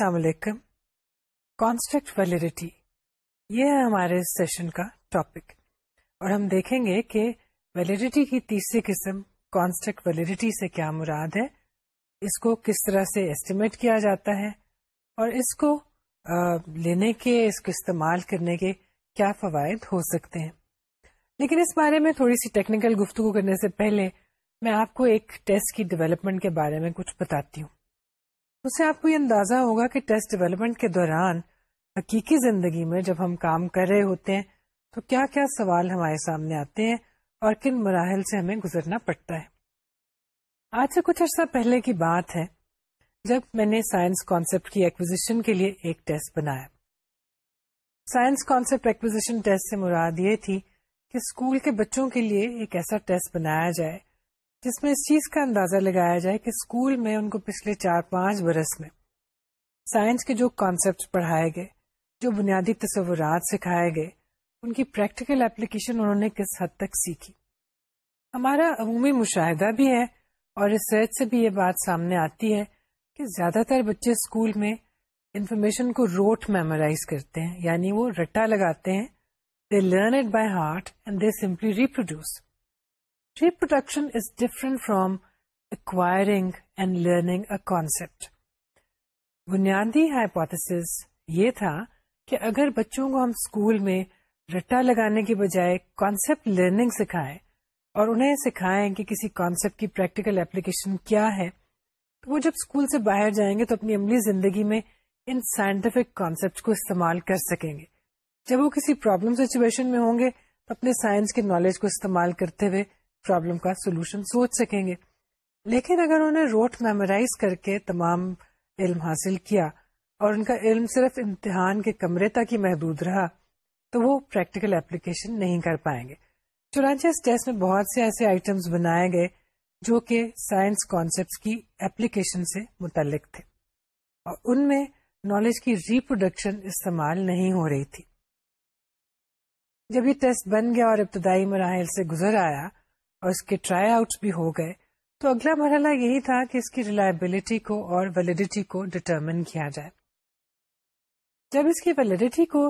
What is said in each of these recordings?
السلام علیکم construct validity یہ ہے ہمارے سیشن کا ٹاپک اور ہم دیکھیں گے کہ ویلڈیٹی کی تیسری قسم کانسٹرکٹ ویلڈیٹی سے کیا مراد ہے اس کو کس طرح سے ایسٹیمیٹ کیا جاتا ہے اور اس کو لینے کے اس کو استعمال کرنے کے کیا فوائد ہو سکتے ہیں لیکن اس بارے میں تھوڑی سی ٹیکنیکل گفتگو کرنے سے پہلے میں آپ کو ایک ٹیسٹ کی ڈیولپمنٹ کے بارے میں کچھ بتاتی ہوں اس سے آپ کو یہ اندازہ ہوگا کہ ٹیسٹ ڈیولپمنٹ کے دوران حقیقی زندگی میں جب ہم کام کر رہے ہوتے ہیں تو کیا کیا سوال ہمارے سامنے آتے ہیں اور کن مراحل سے ہمیں گزرنا پڑتا ہے آج سے کچھ عرصہ پہلے کی بات ہے جب میں نے سائنس کانسیپٹ کی ایکوزیشن کے لیے ایک ٹیسٹ بنایا سائنس کانسیپٹ ایکوزیشن ٹیسٹ سے مراد یہ تھی کہ اسکول کے بچوں کے لیے ایک ایسا ٹیسٹ بنایا جائے جس میں اس چیز کا اندازہ لگایا جائے کہ اسکول میں ان کو پچھلے چار پانچ برس میں سائنس کے جو کانسیپٹ پڑھائے گئے جو بنیادی تصورات سکھائے گئے ان کی پریکٹیکل اپلیکیشن انہوں نے کس حد تک سیکھی ہمارا عمومی مشاہدہ بھی ہے اور ریسرچ سے بھی یہ بات سامنے آتی ہے کہ زیادہ تر بچے اسکول میں انفارمیشن کو روٹ میمورائز کرتے ہیں یعنی وہ رٹا لگاتے ہیں they they learn it by heart and simply reproduce is different from and learning a بنیادی ہائپوتھس یہ تھا کہ اگر بچوں کو ہم اسکول میں رٹا لگانے کے بجائے کانسیپٹ لرننگ سکھائیں اور انہیں سکھائیں کہ کسی کانسیپٹ کی پریکٹیکل اپلیکیشن کیا ہے تو وہ جب اسکول سے باہر جائیں گے تو اپنی عملی زندگی میں ان سائنٹیفک کانسیپٹ کو استعمال کر سکیں گے جب وہ کسی پرابلم سچویشن میں ہوں گے تو اپنے سائنس کے نالج کو استعمال کرتے ہوئے پرابلم کا سولوشن سوچ سکیں گے لیکن اگر انہیں روٹ میمورائز کر کے تمام علم حاصل کیا اور ان کا علم صرف امتحان کے کمرے تک ہی محدود رہا تو وہ پریکٹیکل اپلیکیشن نہیں کر پائیں گے چنانچہ اس ٹیسٹ میں بہت سے ایسے آئٹمس بنائے گئے جو کہ سائنس کانسیپٹ کی اپلیکیشن سے متعلق تھے اور ان میں نالج کی ریپروڈکشن استعمال نہیں ہو رہی تھی جب یہ ٹیسٹ بن گیا اور ابتدائی مراحل سے گزر آیا اور اس کے ٹرائی آؤٹ بھی ہو گئے تو اگلا مرحلہ یہی تھا کہ اس کی ریلائبلٹی کو اور ویلڈیٹی کو ڈٹرمن کیا جائے جب اس کی ویلڈیٹی کو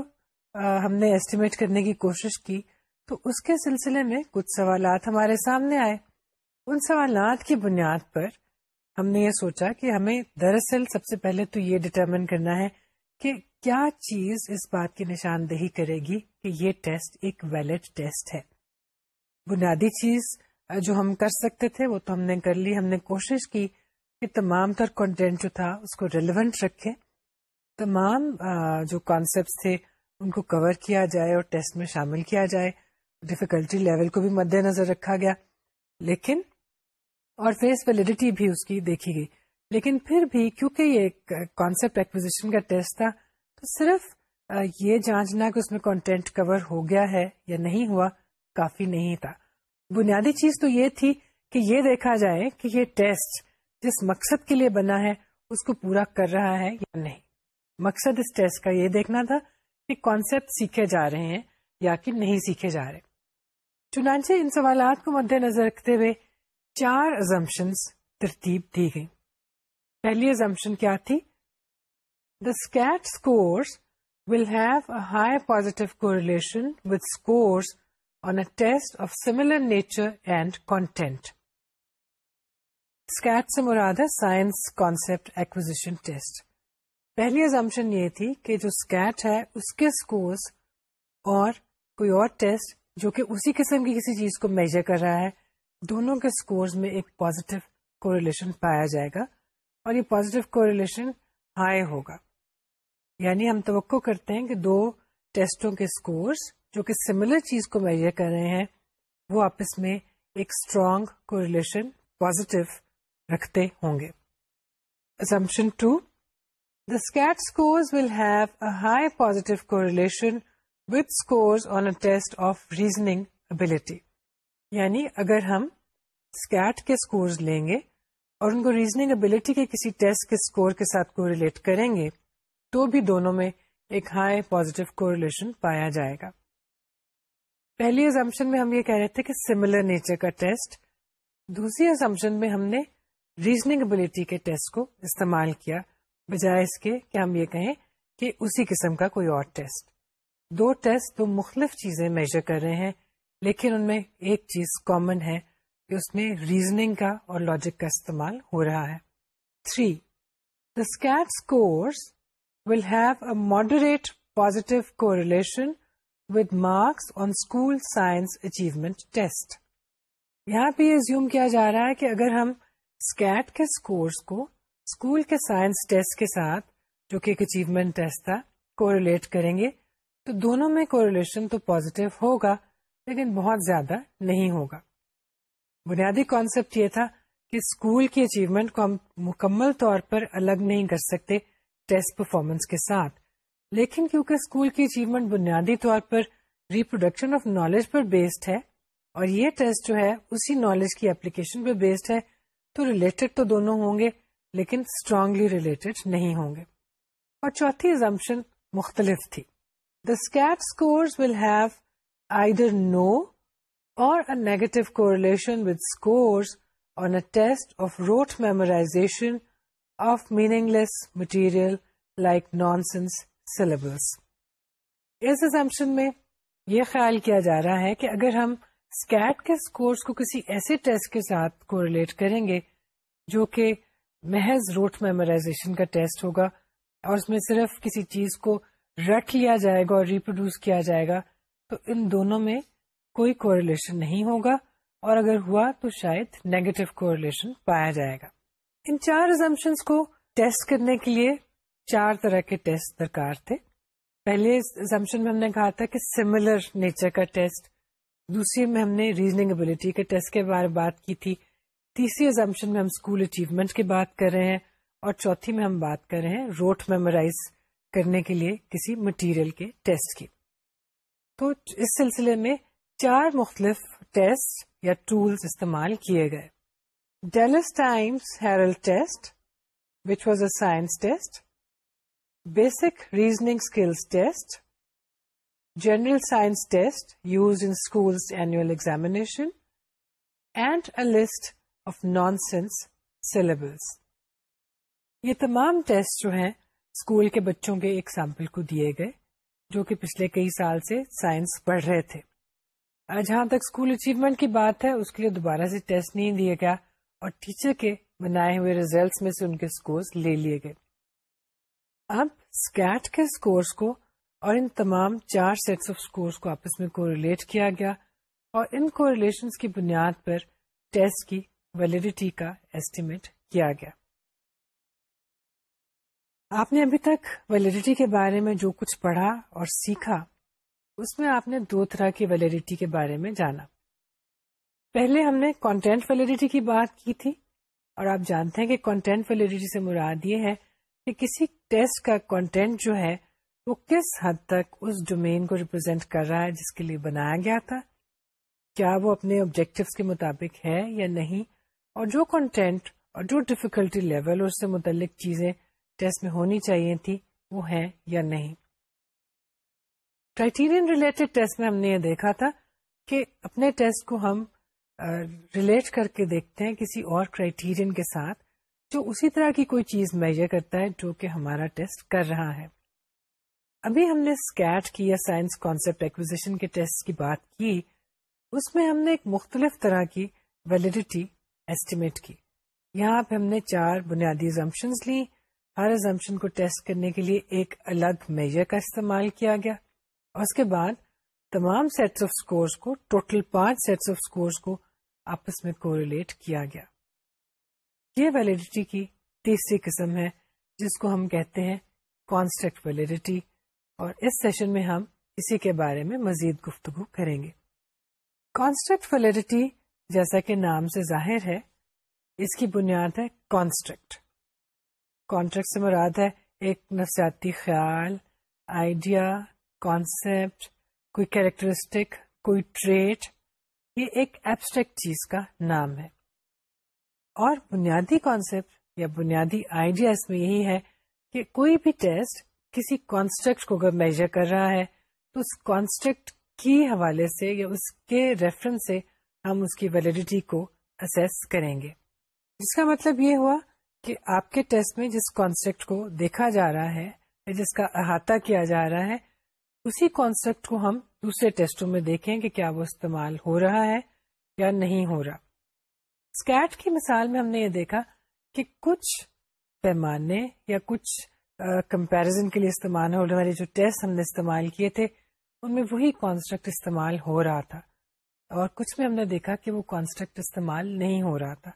ہم نے ایسٹیمیٹ کرنے کی کوشش کی تو اس کے سلسلے میں کچھ سوالات ہمارے سامنے آئے ان سوالات کی بنیاد پر ہم نے یہ سوچا کہ ہمیں دراصل سب سے پہلے تو یہ ڈٹرمن کرنا ہے کہ کیا چیز اس بات کی نشاندہی کرے گی کہ یہ ٹیسٹ ایک ویلڈ ٹیسٹ ہے بنیادی چیز جو ہم کر سکتے تھے وہ تو ہم نے کر لی ہم نے کوشش کی کہ تمام تر کانٹینٹ جو تھا اس کو ریلیونٹ رکھے تمام جو کانسیپٹ تھے ان کو کور کیا جائے اور ٹیسٹ میں شامل کیا جائے ڈیفیکلٹی لیول کو بھی مد نظر رکھا گیا لیکن اور فیس ویلیڈیٹی بھی اس کی دیکھی گئی لیکن پھر بھی کیونکہ یہ ایک کانسیپٹ ایکوزیشن کا ٹیسٹ تھا تو صرف یہ جانچنا کہ اس میں کانٹینٹ کور ہو گیا ہے یا نہیں ہوا کافی نہیں تھا بنیادی چیز تو یہ تھی کہ یہ دیکھا جائے کہ یہ ٹیسٹ جس مقصد کے لیے بنا ہے اس کو پورا کر رہا ہے یا نہیں مقصد اس ٹیسٹ کا یہ دیکھنا تھا کہ کانسیپٹ سیکھے جا رہے ہیں یا کہ نہیں سیکھے جا رہے چنانچہ ان سوالات کو مد نظر رکھتے ہوئے چار ازمپشن ترتیب دی گئی پہلی ازمپشن کیا تھی the SCAT scores will have a high positive correlation scores test of nature nature and SCAT سے مراد ہے سائنس ایکوزیشن ٹیسٹ پہلی ازمپشن یہ تھی کہ جو ہے اس کے اسکورس اور کوئی اور ٹیسٹ جو کہ اسی قسم کی کسی چیز کو میجر کر رہا ہے دونوں کے اسکورس میں ایک پوزیٹو کوریلیشن پایا جائے گا اور یہ پوزیٹو کوریلیشن ہائی ہوگا یعنی ہم توقع کرتے ہیں کہ دو ٹیسٹوں کے اسکورس جو کہ سملر چیز کو میئر کر رہے ہیں وہ آپس میں ایک اسٹرانگ کو ریلیشن پازیٹو رکھتے ہوں گے Assumption 2 The SCAT scores will have a high positive correlation with scores on a test of reasoning ability. یعنی اگر ہم SCAT کے scores لیں گے اور ان کو reasoning ability کے کسی test کے score کے ساتھ correlate کریں گے تو بھی دونوں میں ایک high positive correlation پایا جائے گا پہلی ازمپشن میں ہم یہ کہہ رہے تھے کہ سملر نیچر کا ٹیسٹ دوسری ازمپشن میں ہم نے ابلیٹی کے ٹیسٹ کو استعمال کیا بجائے اس کے کہ ہم یہ کہیں کہ اسی قسم کا کوئی اور ٹیسٹ دو ٹیسٹ تو مختلف چیزیں میجر کر رہے ہیں لیکن ان میں ایک چیز کامن ہے کہ اس میں ریزننگ کا اور لاجک کا استعمال ہو رہا ہے three the SCAT scores will have a moderate positive correlation science achievement test. یہاں پہ یہ زیوم کیا جا رہا ہے کہ اگر ہم اسکیٹ کے اسکورس کو اسکول کے سائنس ٹیسٹ کے ساتھ جو کہ ایک اچیومنٹ ٹیسٹ تھا کوریلیٹ کریں گے تو دونوں میں کوریلیشن تو پازیٹیو ہوگا لیکن بہت زیادہ نہیں ہوگا بنیادی کانسیپٹ یہ تھا کہ اسکول کی اچیومنٹ کو ہم مکمل طور پر الگ نہیں کر سکتے ٹیسٹ پرفارمنس کے ساتھ لیکن کیونکہ اسکول کی اچیومنٹ بنیادی طور پر ریپروڈکشن آف نالج پر بیسڈ ہے اور یہ ٹیسٹ جو ہے اسی نالج کی اپلیکیشن بیسڈ ہے تو ریلیٹڈ تو دونوں ہوں گے لیکن اسٹرانگلی ریلیٹڈ نہیں ہوں گے اور چوتھی ایزمپشن مختلف تھی دا ول ہیو آئی در نو اور negative correlation with memorization of meaningless material like nonsense syllables اس میں یہ خیال کیا جا رہا ہے کہ اگر ہم کے کے کو کسی ایسے ٹیسٹ کو ریلیٹ کریں گے جو کہ محض روٹ میمورائزیشن کا ٹیسٹ ہوگا اور اس میں صرف کسی چیز کو رکھ لیا جائے گا اور ریپروڈیوس کیا جائے گا تو ان دونوں میں کوئی کوریلیشن نہیں ہوگا اور اگر ہوا تو شاید نیگیٹو کوریلیشن پایا جائے گا ان چار ایزمپشنس کو ٹیسٹ کرنے کے لیے چار طرح کے ٹیسٹ درکار تھے پہلے میں ہم نے کہا تھا کہ سملر نیچر کا ٹیسٹ دوسری میں ہم نے ابلیٹی کے ٹیسٹ کے بارے میں ہم اسکول اچیومنٹ کی بات کر رہے ہیں اور چوتھی میں ہم بات کر رہے ہیں روٹ میمورائز کرنے کے لیے کسی مٹیریل کے ٹیسٹ کی تو اس سلسلے میں چار مختلف ٹیسٹ یا ٹولس استعمال کیے گئے Dallas times Herald test which was a science test basic reasoning and test general science use syllables. یہ تمام ٹیسٹ جو ہیں اسکول کے بچوں کے ایک سیمپل کو دیے گئے جو کہ پچھلے کئی سال سے سائنس پڑھ رہے تھے جہاں تک اسکول اچیومنٹ کی بات ہے اس کے لیے دوبارہ سے ٹیسٹ نہیں دیا گیا اور ٹیچر کے بنائے ہوئے ریزلٹس میں سے ان کے اسکورس لے لیے گئے اب کے کو اور ان تمام چار سیٹس آف اسکورس کو آپس میں کو ریلیٹ کیا گیا اور ان کو کی بنیاد پر ٹیسٹ کی ویلڈیٹی کا ایسٹیمیٹ کیا گیا آپ نے ابھی تک ویلیڈیٹی کے بارے میں جو کچھ پڑھا اور سیکھا اس میں آپ نے دو طرح کی ویلڈیٹی کے بارے میں جانا پہلے ہم نے کانٹینٹ ویلیڈیٹی کی بات کی تھی اور آپ جانتے ہیں کہ کانٹینٹ ویلیڈیٹی سے مراد یہ ہے کہ کسی ٹیسٹ کا کنٹینٹ جو ہے وہ کس حد تک اس ڈومین کو ریپرزینٹ کر رہا ہے جس کے لیے بنایا گیا تھا کیا وہ اپنے آبجیکٹو کے مطابق ہے یا نہیں اور جو کانٹینٹ اور جو ڈفیکلٹی لیول اس سے متعلق چیزیں ٹیسٹ میں ہونی چاہیے تھی وہ ہیں یا نہیں کرائٹیرین ریلیٹڈ ٹیسٹ میں ہم نے یہ دیکھا تھا کہ اپنے ٹیسٹ کو ہم ریلیٹ کر کے دیکھتے ہیں کسی اور کرائٹیرین کے ساتھ جو اسی طرح کی کوئی چیز میجر کرتا ہے جو کہ ہمارا ٹیسٹ کر رہا ہے ابھی ہم نے کی کی کی یا سائنس کانسیپٹ ایکوزیشن کے ٹیسٹ بات اس میں ہم نے ایک مختلف طرح کی ویلڈیٹی کی یہاں پہ ہم نے چار بنیادی ازمپشن لی ہر ایزمپشن کو ٹیسٹ کرنے کے لیے ایک الگ میجر کا استعمال کیا گیا اور اس کے بعد تمام سیٹس آف اسکورس کو ٹوٹل پانچ سیٹس آف اسکورس کو آپس میں کوریلیٹ کیا گیا یہ ویلڈیٹی کی تیسری قسم ہے جس کو ہم کہتے ہیں کانسٹرکٹ ویلڈیٹی اور اس سیشن میں ہم اسی کے بارے میں مزید گفتگو کریں گے کانسٹیکٹ ویلڈیٹی جیسا کہ نام سے ظاہر ہے اس کی بنیاد ہے کانسٹرکٹ کانٹریکٹ سے مراد ہے ایک نفسیاتی خیال آئیڈیا کانسیپٹ کوئی کیریکٹرسٹک کوئی ٹریٹ یہ ایک ایبسٹریکٹ چیز کا نام ہے اور بنیادی کانسیپٹ یا بنیادی آئیڈیا اس میں یہی ہے کہ کوئی بھی ٹیسٹ کسی کانسٹرکٹ کو اگر میجر کر رہا ہے تو اس کانسٹرکٹ کی حوالے سے یا اس کے ریفرنس سے ہم اس کی ویلیڈیٹی کو اسیس کریں گے جس کا مطلب یہ ہوا کہ آپ کے ٹیسٹ میں جس کانسٹرکٹ کو دیکھا جا رہا ہے یا جس کا احاطہ کیا جا رہا ہے اسی کانسیپٹ کو ہم دوسرے ٹیسٹوں میں دیکھیں کہ کیا وہ استعمال ہو رہا ہے یا نہیں ہو رہا اسکیٹ کی مثال میں ہم نے یہ دیکھا کہ کچھ پیمانے یا کچھ کمپیرزن کے لیے استعمال ہونے والے جو ٹیسٹ ہم نے استعمال کیے تھے ان میں وہی کانسٹرکٹ استعمال ہو رہا تھا اور کچھ میں ہم نے دیکھا کہ وہ کانسٹرکٹ استعمال نہیں ہو رہا تھا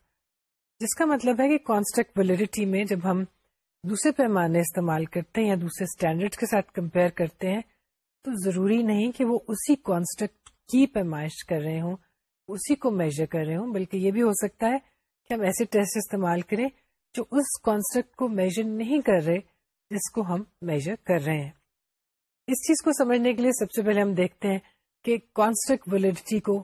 جس کا مطلب ہے کہ کانسٹرکٹ ویلڈیٹی میں جب ہم دوسرے پیمانے استعمال کرتے ہیں یا دوسرے اسٹینڈرڈ کے ساتھ کمپیئر کرتے ہیں تو ضروری نہیں کہ وہ اسی کانسٹرکٹ کی پیمائش کر رہے ہوں اسی کو میجر کر رہے ہوں بلکہ یہ بھی ہو سکتا ہے کہ ہم ایسے ٹیسٹ استعمال کریں جو اس کانسیپٹ کو میجر نہیں کر رہے جس کو ہم میجر کر رہے ہیں اس چیز کو سمجھنے کے لیے سب سے پہلے ہم دیکھتے ہیں کہ کانسٹرکٹ ویلڈٹی کو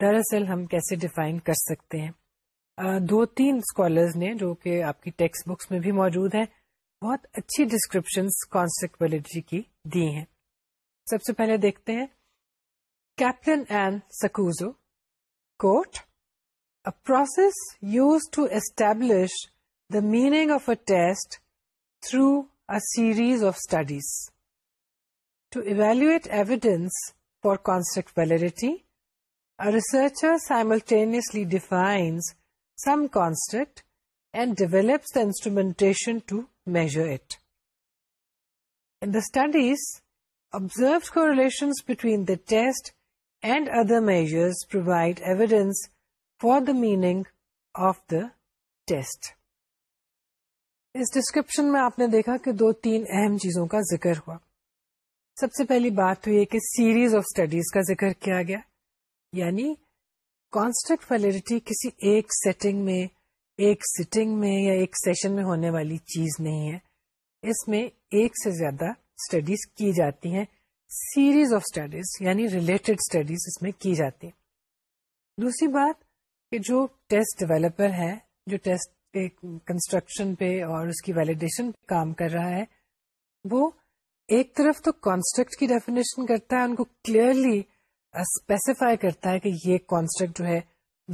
دراصل ہم کیسے ڈیفائن کر سکتے ہیں دو تین اسکالرز نے جو کہ آپ کی ٹیکسٹ بکس میں بھی موجود ہیں بہت اچھی ڈسکرپشن کانسٹرکٹ ویلڈٹی کی دی ہیں سب سے پہلے دیکھتے ہیں Kaplan and Saccuzzo Quote, "A process used to establish the meaning of a test through a series of studies to evaluate evidence for construct validity. A researcher simultaneously defines some construct and develops the instrumentation to measure it. In the studies, observed correlations between the test and other measures provide evidence for the meaning of the test اس description میں آپ نے دیکھا کہ دو تین اہم چیزوں کا ذکر ہوا سب سے پہلی بات کہ سیریز آف اسٹڈیز کا ذکر کیا گیا یعنی ویلڈیٹی کسی ایک سیٹنگ میں ایک سٹنگ میں یا ایک سیشن میں ہونے والی چیز نہیں ہے اس میں ایک سے زیادہ اسٹڈیز کی جاتی ہیں سیریز آف اسٹڈیز یعنی ریلیٹڈ اسٹڈیز اس میں کی جاتی دوسری بات کہ جو ٹیسٹ ڈیویلپر ہے جو ٹیسٹ کنسٹرکشن پہ اور اس کی ویلیڈیشن کام کر رہا ہے وہ ایک طرف تو کانسٹرکٹ کی ڈیفینیشن کرتا ہے ان کو کلیئرلی اسپیسیفائی کرتا ہے کہ یہ کانسٹرکٹ جو ہے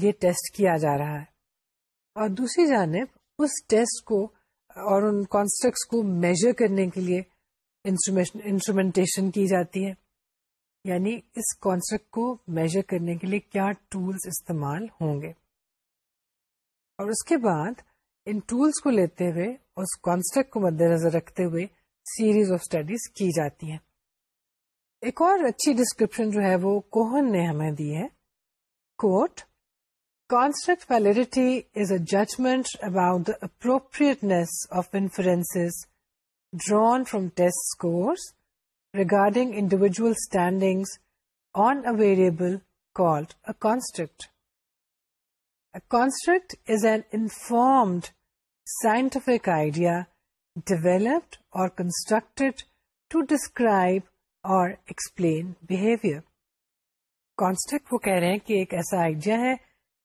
یہ ٹیسٹ کیا جا رہا ہے اور دوسری جانب اس ٹیسٹ کو اور ان کانسٹرکٹس کو میجر کرنے کے لیے انسٹرومینٹیشن کی جاتی ہے یعنی اس کانسپٹ کو میجر کرنے کے لیے کیا ٹولس استعمال ہوں گے اور اس کے بعد ان ٹولس کو لیتے ہوئے اور مد نظر رکھتے ہوئے سیریز آف اسٹڈیز کی جاتی ہیں ایک اور اچھی ڈسکرپشن جو ہے وہ کوہن نے ہمیں دی ہے quote concept validity is a judgment about the appropriateness of inference drawn from test scores regarding individual standings on a variable called a construct. A construct is an informed scientific idea developed or constructed to describe or explain behavior. Construct وہ کہہ رہے ہیں کہ ایک ایسا idea ہے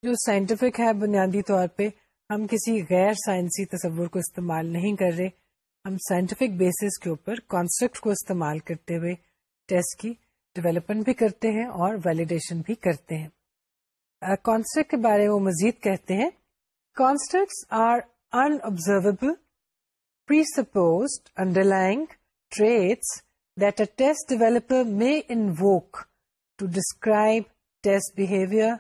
جو scientific ہے بنیادی طور پہ ہم کسی غیر سائنسی تصور کو استعمال نہیں کر رہے ہم سائنٹیفک بیسس کے اوپر کانسیپٹ کو استعمال کرتے ہوئے ٹیسٹ کی ڈیولپمنٹ بھی کرتے ہیں اور ویلیڈیشن بھی کرتے ہیں کانسٹرکٹ uh, کے بارے میں وہ مزید کہتے ہیں concept are unobservable lying traits that a test developer may invoke to describe test behaviour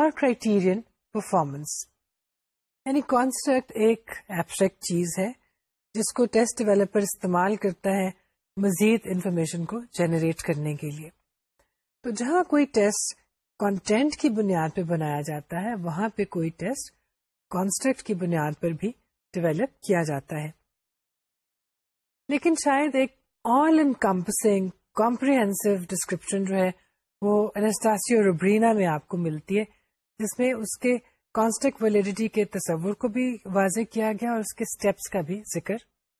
اور کرائٹیرین پرفارمنس یعنی کانسٹرکٹ ایک ایبسٹریکٹ چیز ہے جس کو ٹیسٹ ڈیویلپر استعمال کرتا ہے مزید انفارمیشن کو جنریٹ کرنے کے لیے تو جہاں کوئی ٹیسٹ کانٹینٹ کی بنیاد پہ بنایا جاتا ہے وہاں پہ کوئی ٹیسٹ کانسٹرکٹ کی بنیاد پر بھی ڈیولپ کیا جاتا ہے لیکن شاید ایک all encompassing comprehensive description جو ہے وہ اینسٹاسی روبرینا میں آپ کو ملتی ہے جس میں اس کے کانسٹک ویلڈیٹی کے تصور کو بھی واضح کیا گیا اور اس کے اسٹیپس کا بھی ذکر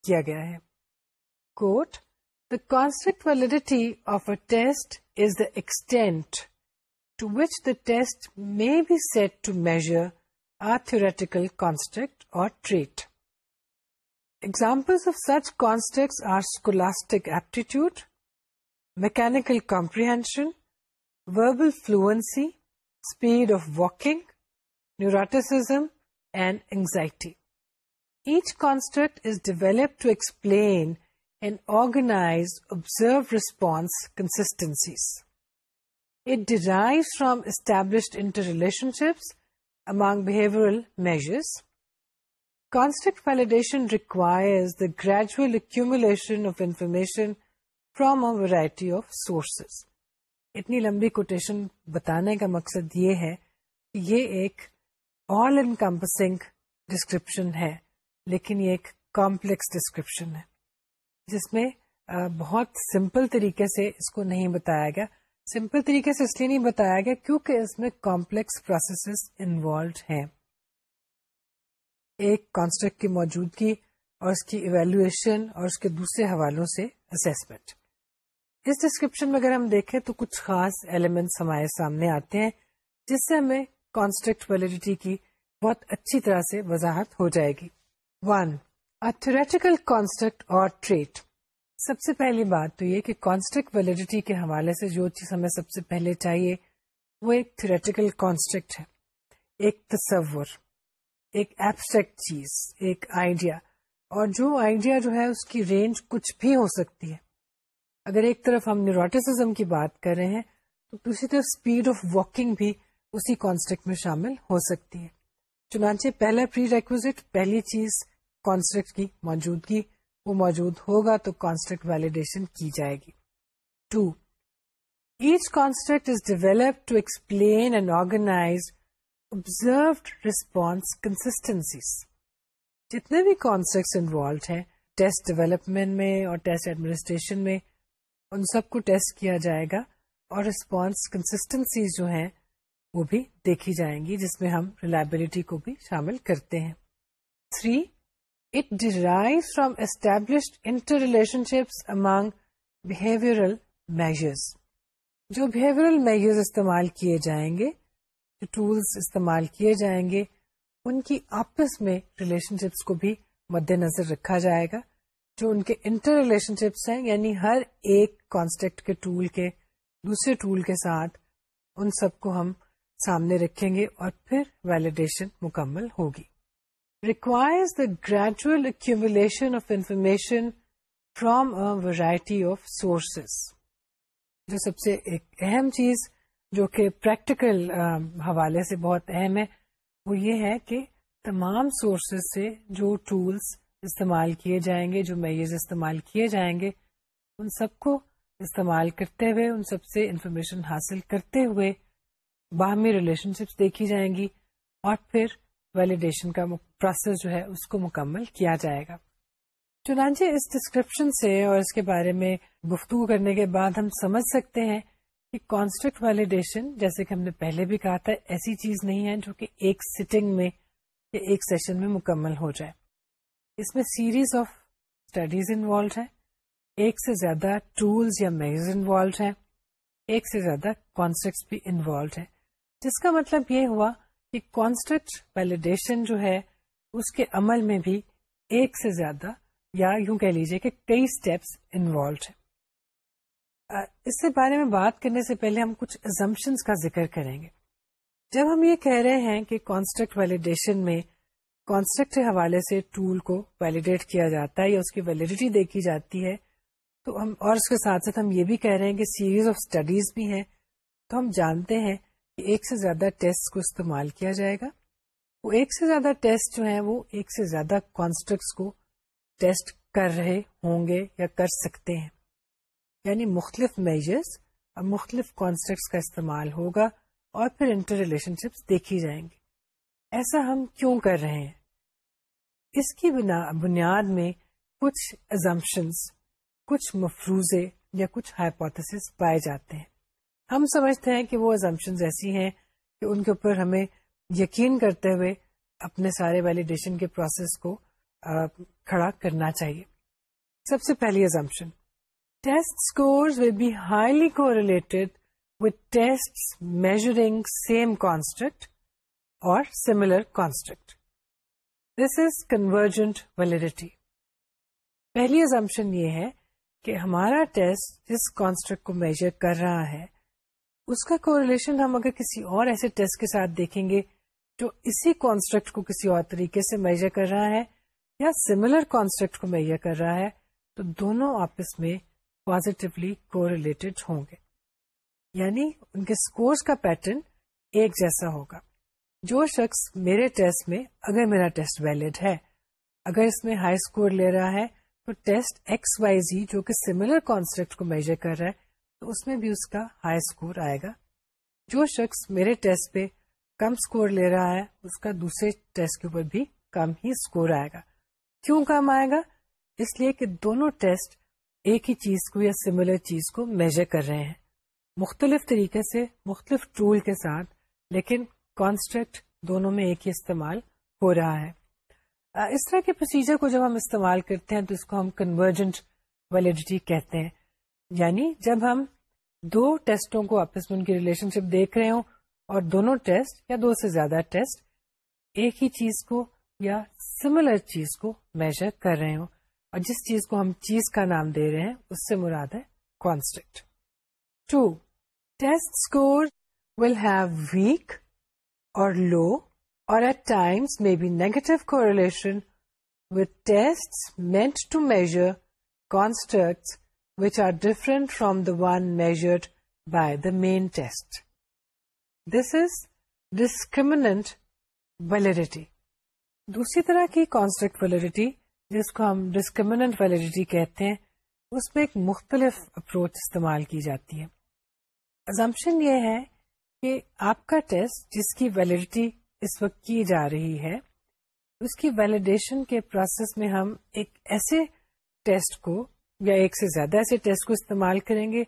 کیا گیا ہے quote the construct validity of a test is the extent to which the test may be said to measure a theoretical construct or trait example of such construct are scholastic aptitude mechanical comprehension verbal fluency speed of walking develop to explain and organize established interrelationships among behave measures construction requires the gradual accumulation of information from a variety of sources اتنی لمبی quotation بتانے کا مقصد یہ ہے کہ یہ ایک آل ڈسکرپشن ہے لیکن یہ ایک کمپلیکس ڈسکرپشن ہے جس میں بہت سمپل طریقے سے اس کو نہیں بتایا گیا سمپل طریقے سے اس لیے نہیں بتایا گیا کیونکہ اس میں کمپلیکس پروسیسز انوالوڈ ہیں ایک کانسٹرکٹ کی موجودگی اور اس کی ایویلویشن اور اس کے دوسرے حوالوں سے اسیسمنٹ اس ڈسکرپشن میں اگر ہم دیکھیں تو کچھ خاص ایلیمنٹس ہمارے سامنے آتے ہیں جس سے ہمیں کانسٹرکٹ ویلڈیٹی کی بہت اچھی طرح سے وضاحت ہو جائے گی ون اتھریٹیکل کانسٹرکٹ اور ٹریٹ سب سے پہلی بات تو یہ کہ کانسٹرکٹ ویلڈیٹی کے حوالے سے جو چیز ہمیں سب سے پہلے چاہیے وہ ایک تھریٹیکل کانسٹرکٹ ہے ایک تصور ایک ایبسٹریکٹ چیز ایک آئیڈیا اور جو آئیڈیا جو ہے اس کی رینج کچھ بھی ہو سکتی ہے اگر ایک طرف ہم نیورٹیسم کی بات کر رہے ہیں تو دوسری طرف اسپیڈ آف واکنگ بھی اسی میں شامل ہو سکتی ہے چنانچہ پہلا پری ریکوزٹ پہلی چیز کانسٹرکٹ کی موجودگی وہ موجود ہوگا تو کانسٹرکٹ ویلیڈیشن کی جائے گی to H is to explain and organize observed response consistencies جتنے بھی کانسرٹ انوالوڈ ہیں ٹیسٹ ڈیولپمنٹ میں اور ٹیسٹ ایڈمنسٹریشن میں ان سب کو ٹیسٹ کیا جائے گا اور ریسپونس کنسٹنسیز جو ہیں وہ بھی دیکھی جائیں گی جس میں ہم ریلائبلٹی کو بھی شامل کرتے ہیں three it from established interrelationships among behavioural behavioural measures measures جو استعمال کیے جائیں گے جو ٹولس استعمال کیے جائیں گے ان کی آپس میں ریلیشن شپس کو بھی مد نظر رکھا جائے گا جو ان کے انٹر ریلیشن شپس ہیں یعنی ہر ایک کانسٹیکٹ کے ٹول کے دوسرے ٹول کے ساتھ ان سب کو ہم سامنے رکھیں گے اور پھر ویلیڈیشن مکمل ہوگی requires the gradual accumulation of information from a variety of sources جو سب سے ایک اہم چیز جو کہ پریکٹیکل حوالے سے بہت اہم ہے وہ یہ ہے کہ تمام سورسز سے جو ٹولس استعمال کیے جائیں گے جو میز استعمال کیے جائیں گے ان سب کو استعمال کرتے ہوئے ان سب سے انفارمیشن حاصل کرتے ہوئے باہمی ریلیشن شپس دیکھی جائیں گی اور پھر ویلیڈیشن کا پروسیس جو ہے اس کو مکمل کیا جائے گا چنانچہ اس ڈسکرپشن سے اور اس کے بارے میں گفتگو کرنے کے بعد ہم سمجھ سکتے ہیں کہ کانسٹرکٹ ویلیڈیشن جیسے کہ ہم نے پہلے بھی کہا تھا ایسی چیز نہیں ہے جو کہ ایک سٹنگ میں یا ایک سیشن میں مکمل ہو جائے اس میں سیریز آف اسٹڈیز انوالوڈ ہیں ایک سے زیادہ ٹولز یا میگز انوالوڈ ہیں ایک سے زیادہ کانسیپٹس بھی انوالوڈ ہیں جس کا مطلب یہ ہوا کہ کانسٹنٹ ویلیڈیشن جو ہے اس کے عمل میں بھی ایک سے زیادہ یا یوں کہہ لیجیے کہ کئی اسٹیپس انوالوڈ ہے اس سے بارے میں بات کرنے سے پہلے ہم کچھ ازمپشنس کا ذکر کریں گے جب ہم یہ کہہ رہے ہیں کہ کانسٹرکٹ ویلیڈیشن میں کانسٹرکٹ کے حوالے سے ٹول کو ویلیڈیٹ کیا جاتا ہے یا اس کی ویلیڈیٹی دیکھی جاتی ہے تو ہم اور اس کے ساتھ ساتھ ہم یہ بھی کہہ رہے ہیں کہ سیریز آف اسٹڈیز بھی ہیں تو ہم جانتے ہیں ایک سے زیادہ ٹیسٹ کو استعمال کیا جائے گا وہ ایک سے زیادہ ٹیسٹ جو ہیں وہ ایک سے زیادہ کانسٹرکٹس کو ٹیسٹ کر رہے ہوں گے یا کر سکتے ہیں یعنی مختلف میجرس اور مختلف کانسٹرکٹس کا استعمال ہوگا اور پھر انٹر ریلیشن شپس دیکھی جائیں گے ایسا ہم کیوں کر رہے ہیں اس کی بنا بنیاد میں کچھ ازمپشنس کچھ مفروضے یا کچھ ہائپوتھس پائے جاتے ہیں ہم سمجھتے ہیں کہ وہ ایزمپشن ایسی ہیں کہ ان کے اوپر ہمیں یقین کرتے ہوئے اپنے سارے ویلیڈیشن کے پروسیس کو کھڑا کرنا چاہیے سب سے پہلی assumption test score be highly correlated test measuring same construct or similar construct this is convergent validity پہلی ازمپشن یہ ہے کہ ہمارا ٹیسٹ جس کانسٹرکٹ کو میجر کر رہا ہے اس کا کو ریلیشن ہم اگر کسی اور ایسے ٹیسٹ کے ساتھ دیکھیں گے جو اسی کانسٹرکٹ کو کسی اور طریقے سے میجر کر رہا ہے یا سملر کانسٹرکٹ کو میجر کر رہا ہے تو دونوں آپس میں پازیٹیولی کو ریلیٹڈ ہوں گے یعنی ان کے اسکور کا پیٹرن ایک جیسا ہوگا جو شخص میرے ٹیسٹ میں اگر میرا ٹیسٹ ویلڈ ہے اگر اس میں ہائی اسکور لے رہا ہے تو ٹیسٹ ایکس وائی زی جو کہ سملر کانسٹرکٹ کو میجر کر رہا ہے تو اس میں بھی اس کا ہائی اسکور آئے گا جو شخص میرے ٹیسٹ پہ کم اسکور لے رہا ہے اس کا دوسرے ٹیسٹ کے اوپر بھی کم ہی اسکور آئے گا کیوں کم آئے گا اس لیے کہ دونوں ٹیسٹ ایک ہی چیز کو یا سملر چیز کو میجر کر رہے ہیں مختلف طریقے سے مختلف ٹول کے ساتھ لیکن کانسٹرکٹ دونوں میں ایک ہی استعمال ہو رہا ہے اس طرح کے پروسیجر کو جب ہم استعمال کرتے ہیں تو اس کو ہم کنورجنٹ ویلڈیٹی کہتے ہیں یعنی جب ہم دو ٹیسٹوں کو آپس میں ان کی ریلیشن شپ دیکھ رہے ہوں اور دونوں ٹیسٹ یا دو سے زیادہ ٹیسٹ ایک ہی چیز کو یا سملر چیز کو میجر کر رہے ہوں اور جس چیز کو ہم چیز کا نام دے رہے ہیں اس سے مراد ہے two test score will have weak or low or at times be negative correlation with test meant to measure construct which are one from the measured by the main is discriminant validity دوسری طرح کی construct validity جس کو ہم ڈسکریمنٹ validity کہتے ہیں اس میں ایک مختلف اپروچ استعمال کی جاتی ہے ازمپشن یہ ہے کہ آپ کا ٹیسٹ جس کی ویلڈیٹی اس وقت کی جا رہی ہے اس کی ویلیڈیشن کے پروسیس میں ہم ایک ایسے ٹیسٹ کو یا ایک سے زیادہ ایسے ٹیسٹ کو استعمال کریں گے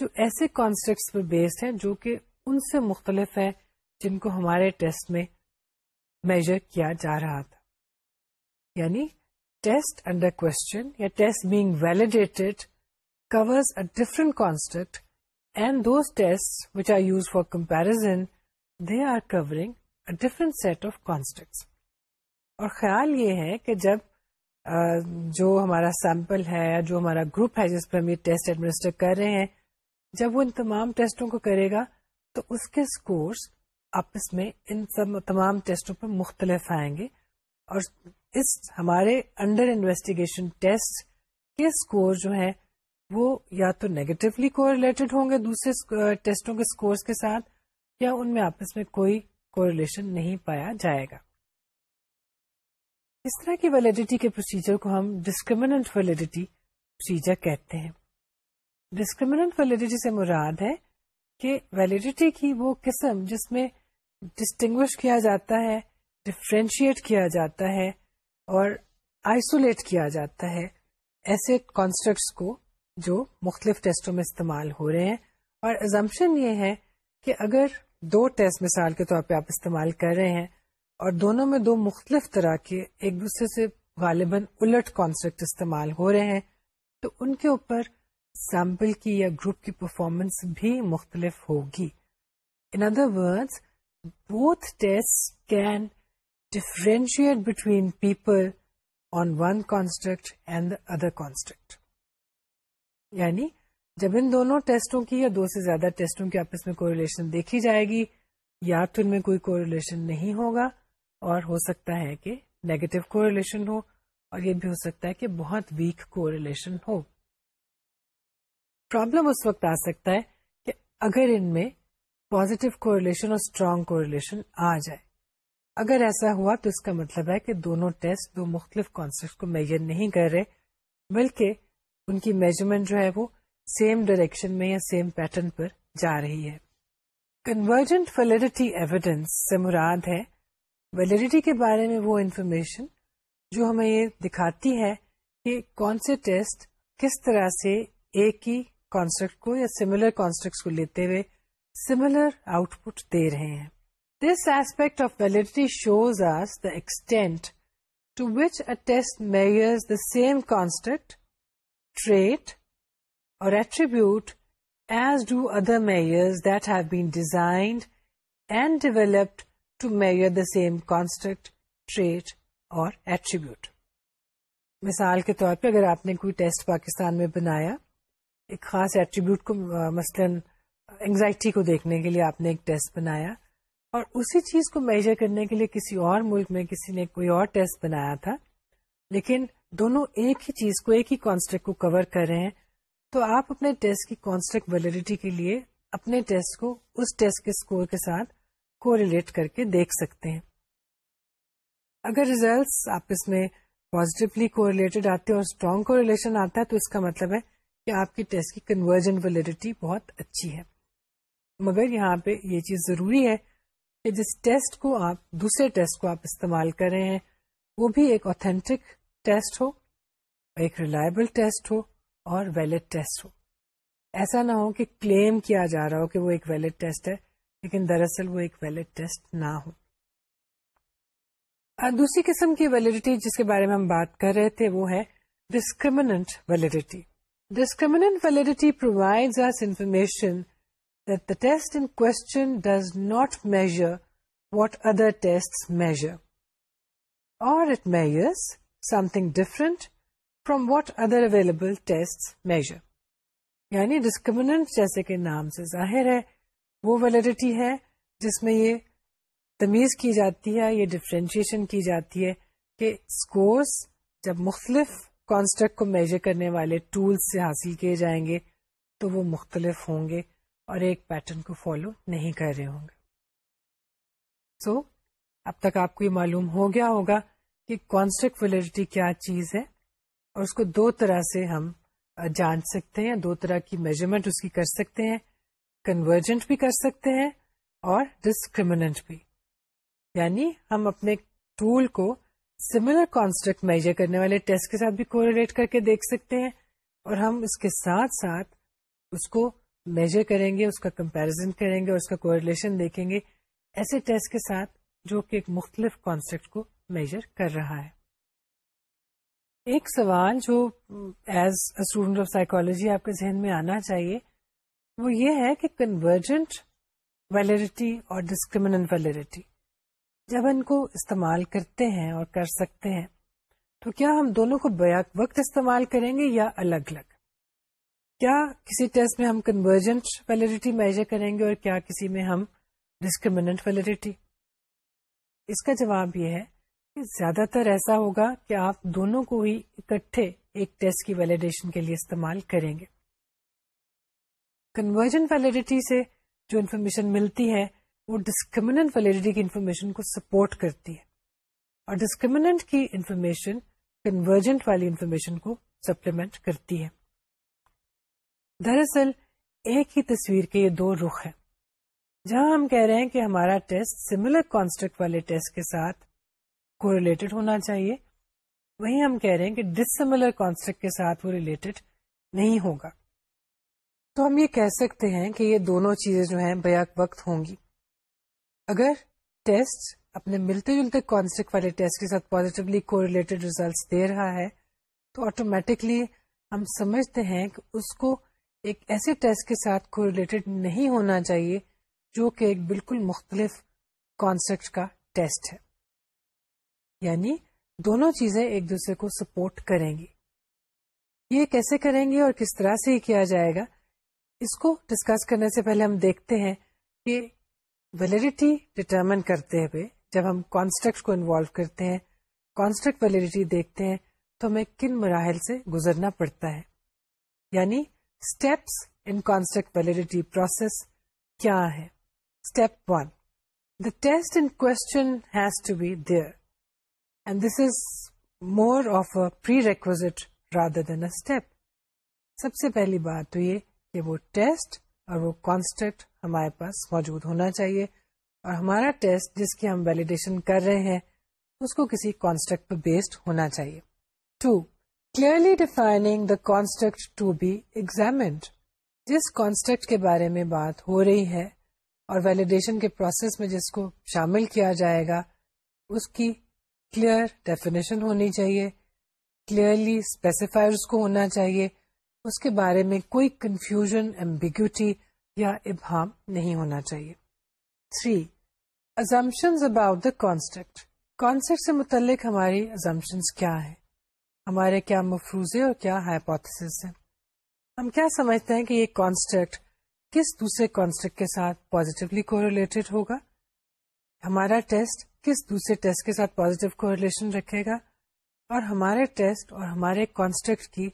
جو ایسے کانسیپٹس پر بیسڈ ہیں جو کہ ان سے مختلف ہیں جن کو ہمارے ٹیسٹ میں میجر کیا جا رہا تھا یعنی ٹیسٹ انڈر کوشچن یا test covers validated different concept and those test which are use for comparison they are covering different set of concept اور خیال یہ ہے کہ جب جو ہمارا سیمپل ہے یا جو ہمارا گروپ ہے جس پہ ہم یہ ٹیسٹ ایڈمنسٹر کر رہے ہیں جب وہ ان تمام ٹیسٹوں کو کرے گا تو اس کے اسکورس آپس میں ان سب تمام ٹیسٹوں پر مختلف آئیں گے اور اس ہمارے انڈر انویسٹیگیشن ٹیسٹ کے اسکور جو ہیں وہ یا تو کو کوریلیٹڈ ہوں گے دوسرے ٹیسٹوں کے اسکورس کے ساتھ یا ان میں آپس میں کوئی کوریلیشن نہیں پایا جائے گا اس طرح کی ویلڈیٹی کے پروسیجر کو ہم ڈسکریمنٹ ویلڈیٹی پروسیجر کہتے ہیں ڈسکریمنٹ ویلیڈیٹی سے مراد ہے کہ ویلیڈیٹی کی وہ قسم جس میں ڈسٹنگوش کیا جاتا ہے ڈفرینشیٹ کیا جاتا ہے اور آئسولیٹ کیا جاتا ہے ایسے کانسٹرکٹس کو جو مختلف ٹیسٹوں میں استعمال ہو رہے ہیں اور ازمپشن یہ ہے کہ اگر دو ٹیسٹ مثال کے طور پہ آپ استعمال کر رہے ہیں اور دونوں میں دو مختلف طرح کے ایک دوسرے سے غالباً الٹ کانسیپٹ استعمال ہو رہے ہیں تو ان کے اوپر سیمپل کی یا گروپ کی پرفارمنس بھی مختلف ہوگی in other word both test can differentiate between people on one construct and other construct یعنی جب ان دونوں ٹیسٹوں کی یا دو سے زیادہ ٹیسٹوں کی آپس میں کوریلیشن دیکھی جائے گی یا تو ان میں کوئی کوریلیشن نہیں ہوگا اور ہو سکتا ہے کہ نیگیٹو کو ریلیشن ہو اور یہ بھی ہو سکتا ہے کہ بہت ویک کو ریلیشن ہو پرابلم اس وقت آ سکتا ہے کہ اگر ان میں پوزیٹو کو ریلیشن اور اسٹرانگ کو ریلیشن آ جائے اگر ایسا ہوا تو اس کا مطلب ہے کہ دونوں ٹیسٹ دو مختلف کانسپٹ کو میجر نہیں کر رہے بلکہ ان کی میجرمنٹ جو ہے وہ سیم ڈائریکشن میں یا سیم پیٹرن پر جا رہی ہے کنورجنٹ فلیڈیٹی ایویڈینس سے مراد ہے ویلڈیٹی کے بارے میں وہ انفارمیشن جو ہمیں یہ دکھاتی ہے کہ کون سے ٹیسٹ کس طرح سے ایک ہی کانسٹرکٹ کو یا سیملر کانسٹرکٹ کو لیتے ہوئے سیملر آؤٹ پٹ دے رہے ہیں this aspect of validity shows as the extent to which a test measures the same construct trait or attribute as do other measures that have been designed and developed to measure the same construct trait or attribute مثال کے طور پہ اگر آپ نے کوئی test Pakistan میں بنایا ایک خاص ایٹریبیوٹ کو مثلاً انگزائٹی کو دیکھنے کے لیے آپ نے ایک ٹیسٹ بنایا اور اسی چیز کو میجر کرنے کے لیے کسی اور ملک میں کسی نے کوئی اور ٹیسٹ بنایا تھا لیکن دونوں ایک ہی چیز کو ایک ہی کانسٹرکٹ کو کور کر رہے ہیں تو آپ اپنے ٹیسٹ کی کانسٹرکٹ ویلڈیٹی کے لیے اپنے ٹیسٹ کو اس ٹیسٹ کے اسکور کے ساتھ کوریلیٹ کر کے دیکھ سکتے ہیں اگر ریزلٹس آپ اس میں کو کوریلیٹڈ آتے ہیں اور اسٹرانگ کوریلیشن آتا ہے تو اس کا مطلب ہے کہ آپ کی ٹیسٹ کی کنورژن ویلڈیٹی بہت اچھی ہے مگر یہاں پہ یہ چیز ضروری ہے کہ جس ٹیسٹ کو آپ دوسرے ٹیسٹ کو آپ استعمال کر رہے ہیں وہ بھی ایک اوتھینٹک ٹیسٹ ہو ایک ریلائبل ٹیسٹ ہو اور ویلڈ ٹیسٹ ہو ایسا نہ ہو کہ کلیم کیا جا رہا ہو کہ وہ ایک ویلڈ ٹیسٹ ہے لیکن دراصل وہ ایک ویلڈ ٹیسٹ نہ ہو دوسری قسم کی ویلڈیٹی جس کے بارے میں ہم بات کر رہے تھے وہ ہے discriminant validity discriminant validity provide information does not measure what other test measure, or it measures something from what what other available measure. یعنی ڈسکریمنٹ جیسے کہ نام سے ظاہر ہے وہ ویلڈیٹی ہے جس میں یہ تمیز کی جاتی ہے یہ ڈفرینشیشن کی جاتی ہے کہ اسکورس جب مختلف کانسٹرکٹ کو میجر کرنے والے ٹولس سے حاصل کیے جائیں گے تو وہ مختلف ہوں گے اور ایک پیٹرن کو فالو نہیں کر رہے ہوں گے سو so, اب تک آپ کو یہ معلوم ہو گیا ہوگا کہ کانسٹرکٹ ویلڈیٹی کیا چیز ہے اور اس کو دو طرح سے ہم جان سکتے ہیں دو طرح کی میجرمنٹ اس کی کر سکتے ہیں کنورجنٹ بھی کر سکتے ہیں اور ڈسکریمنٹ بھی یعنی ہم اپنے ٹول کو سملر کانسٹرکٹ میجر کرنے والے ٹیسٹ کے ساتھ بھی کوریلیٹ کر کے دیکھ سکتے ہیں اور ہم اس کے ساتھ ساتھ اس کو میجر کریں گے اس کا کمپیرزن کریں گے اور اس کا کوریلیشن دیکھیں گے ایسے ٹیسٹ کے ساتھ جو کہ ایک مختلف کانسیپٹ کو میجر کر رہا ہے ایک سوال جو as a student of psychology آپ کے ذہن میں آنا چاہیے وہ یہ ہے کہ کنورجنٹ ویلڈیٹی اور ڈسکریمنٹ ویلڈیٹی جب ان کو استعمال کرتے ہیں اور کر سکتے ہیں تو کیا ہم دونوں کو بیک وقت استعمال کریں گے یا الگ الگ کیا کسی ٹیسٹ میں ہم کنورجنٹ ویلڈیٹی میجر کریں گے اور کیا کسی میں ہم ڈسکریمنٹ ویلڈیٹی اس کا جواب یہ ہے کہ زیادہ تر ایسا ہوگا کہ آپ دونوں کو ہی اکٹھے ایک ٹیسٹ کی ویلیڈیشن کے لیے استعمال کریں گے کنورژن سے جو انفارمیشن ملتی ہے وہ ڈسکریمنٹ ویلڈیٹی کی انفارمیشن کو سپورٹ کرتی ہے اور ڈسکریمنٹ کی انفارمیشن انفارمیشن کنورجنٹ والی کو سپلیمنٹ کرتی ہے دراصل ایک ہی تصویر کے یہ دو رخ ہیں جہاں ہم کہہ رہے ہیں کہ ہمارا ٹیسٹ سملر کانسٹرکٹ والے ٹیسٹ کے کو ریلیٹڈ ہونا چاہیے وہی ہم کہہ رہے ہیں کہ ڈسملر کانسٹرکٹ کے ساتھ وہ ریلیٹڈ نہیں ہوگا تو ہم یہ کہہ سکتے ہیں کہ یہ دونوں چیزیں جو ہیں بیک وقت ہوں گی اگر ٹیسٹ اپنے ملتے جلتے کانسپٹ والے ٹیسٹ کے ساتھ پازیٹیولی کو ریلیٹڈ ریزلٹس دے رہا ہے تو آٹومیٹکلی ہم سمجھتے ہیں کہ اس کو ایک ایسے ٹیسٹ کے ساتھ کو ریلیٹڈ نہیں ہونا چاہیے جو کہ ایک بالکل مختلف کانسیپٹ کا ٹیسٹ ہے یعنی دونوں چیزیں ایک دوسرے کو سپورٹ کریں گی یہ کیسے کریں گے اور کس طرح سے یہ کیا جائے گا اس کو ڈسکس کرنے سے پہلے ہم دیکھتے ہیں کہ ویلڈیٹی ڈٹرمن کرتے ہوئے جب ہم کانسٹرکٹ کو انوالو کرتے ہیں کانسٹرکٹ ویلڈیٹی دیکھتے ہیں تو ہمیں کن مراحل سے گزرنا پڑتا ہے یعنی اسٹیپس ان کانسٹرکٹ پروسیس کیا ہے step one the test in question has to be there and this is more of a prerequisite rather than a step سب سے پہلی بات تو یہ کہ وہ ٹیسٹ اور وہ کانسٹیکٹ ہمارے پاس موجود ہونا چاہیے اور ہمارا ٹیسٹ جس کی ہم ویلیڈیشن کر رہے ہیں اس کو کسی پہ بیسڈ ہونا چاہیے to clearly defining the construct to be examined جس کانسٹیکٹ کے بارے میں بات ہو رہی ہے اور ویلیڈیشن کے پروسیس میں جس کو شامل کیا جائے گا اس کی کلیئر ڈیفینیشن ہونی چاہیے کلیئرلی اسپیسیفائر اس کو ہونا چاہیے اس کے بارے میں کوئی کنفیوژن ایمبیگوٹی یا ابہام نہیں ہونا چاہیے تھری ازمپشن ہے ہمارے کیا مفروض اور کیا ہائپوتھس ہیں ہم کیا سمجھتے ہیں کہ یہ کانسٹیکٹ کس دوسرے کانسٹیکٹ کے ساتھ پوزیٹیولی کو ریلیٹڈ ہوگا ہمارا ٹیسٹ کس دوسرے ٹیسٹ کے ساتھ پازیٹیو کو رکھے گا اور ہمارے ٹیسٹ اور ہمارے کانسٹیکٹ کی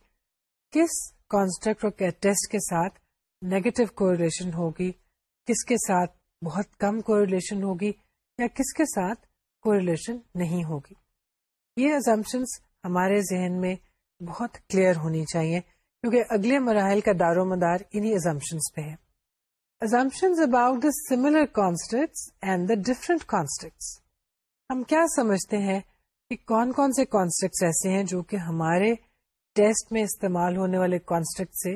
کس کانسٹرکٹ اور ٹیسٹ کے ساتھ نیگیٹو کوریلیشن ہوگی کس کے ساتھ بہت کم کوریلیشن ہوگی یا کس کے ساتھ کوریلیشن نہیں ہوگی یہ ازمپشنس ہمارے ذہن میں بہت کلیئر ہونی چاہیے کیونکہ اگلے مراحل کا دار و مدار انہیں ازمپشنس پہ ہے assumptions about the similar constructs and the different constructs ہم کیا سمجھتے ہیں کہ کون کون سے کانسٹرکٹس ایسے ہیں جو کہ ہمارے ٹیسٹ میں استعمال ہونے والے کانسٹیکٹ سے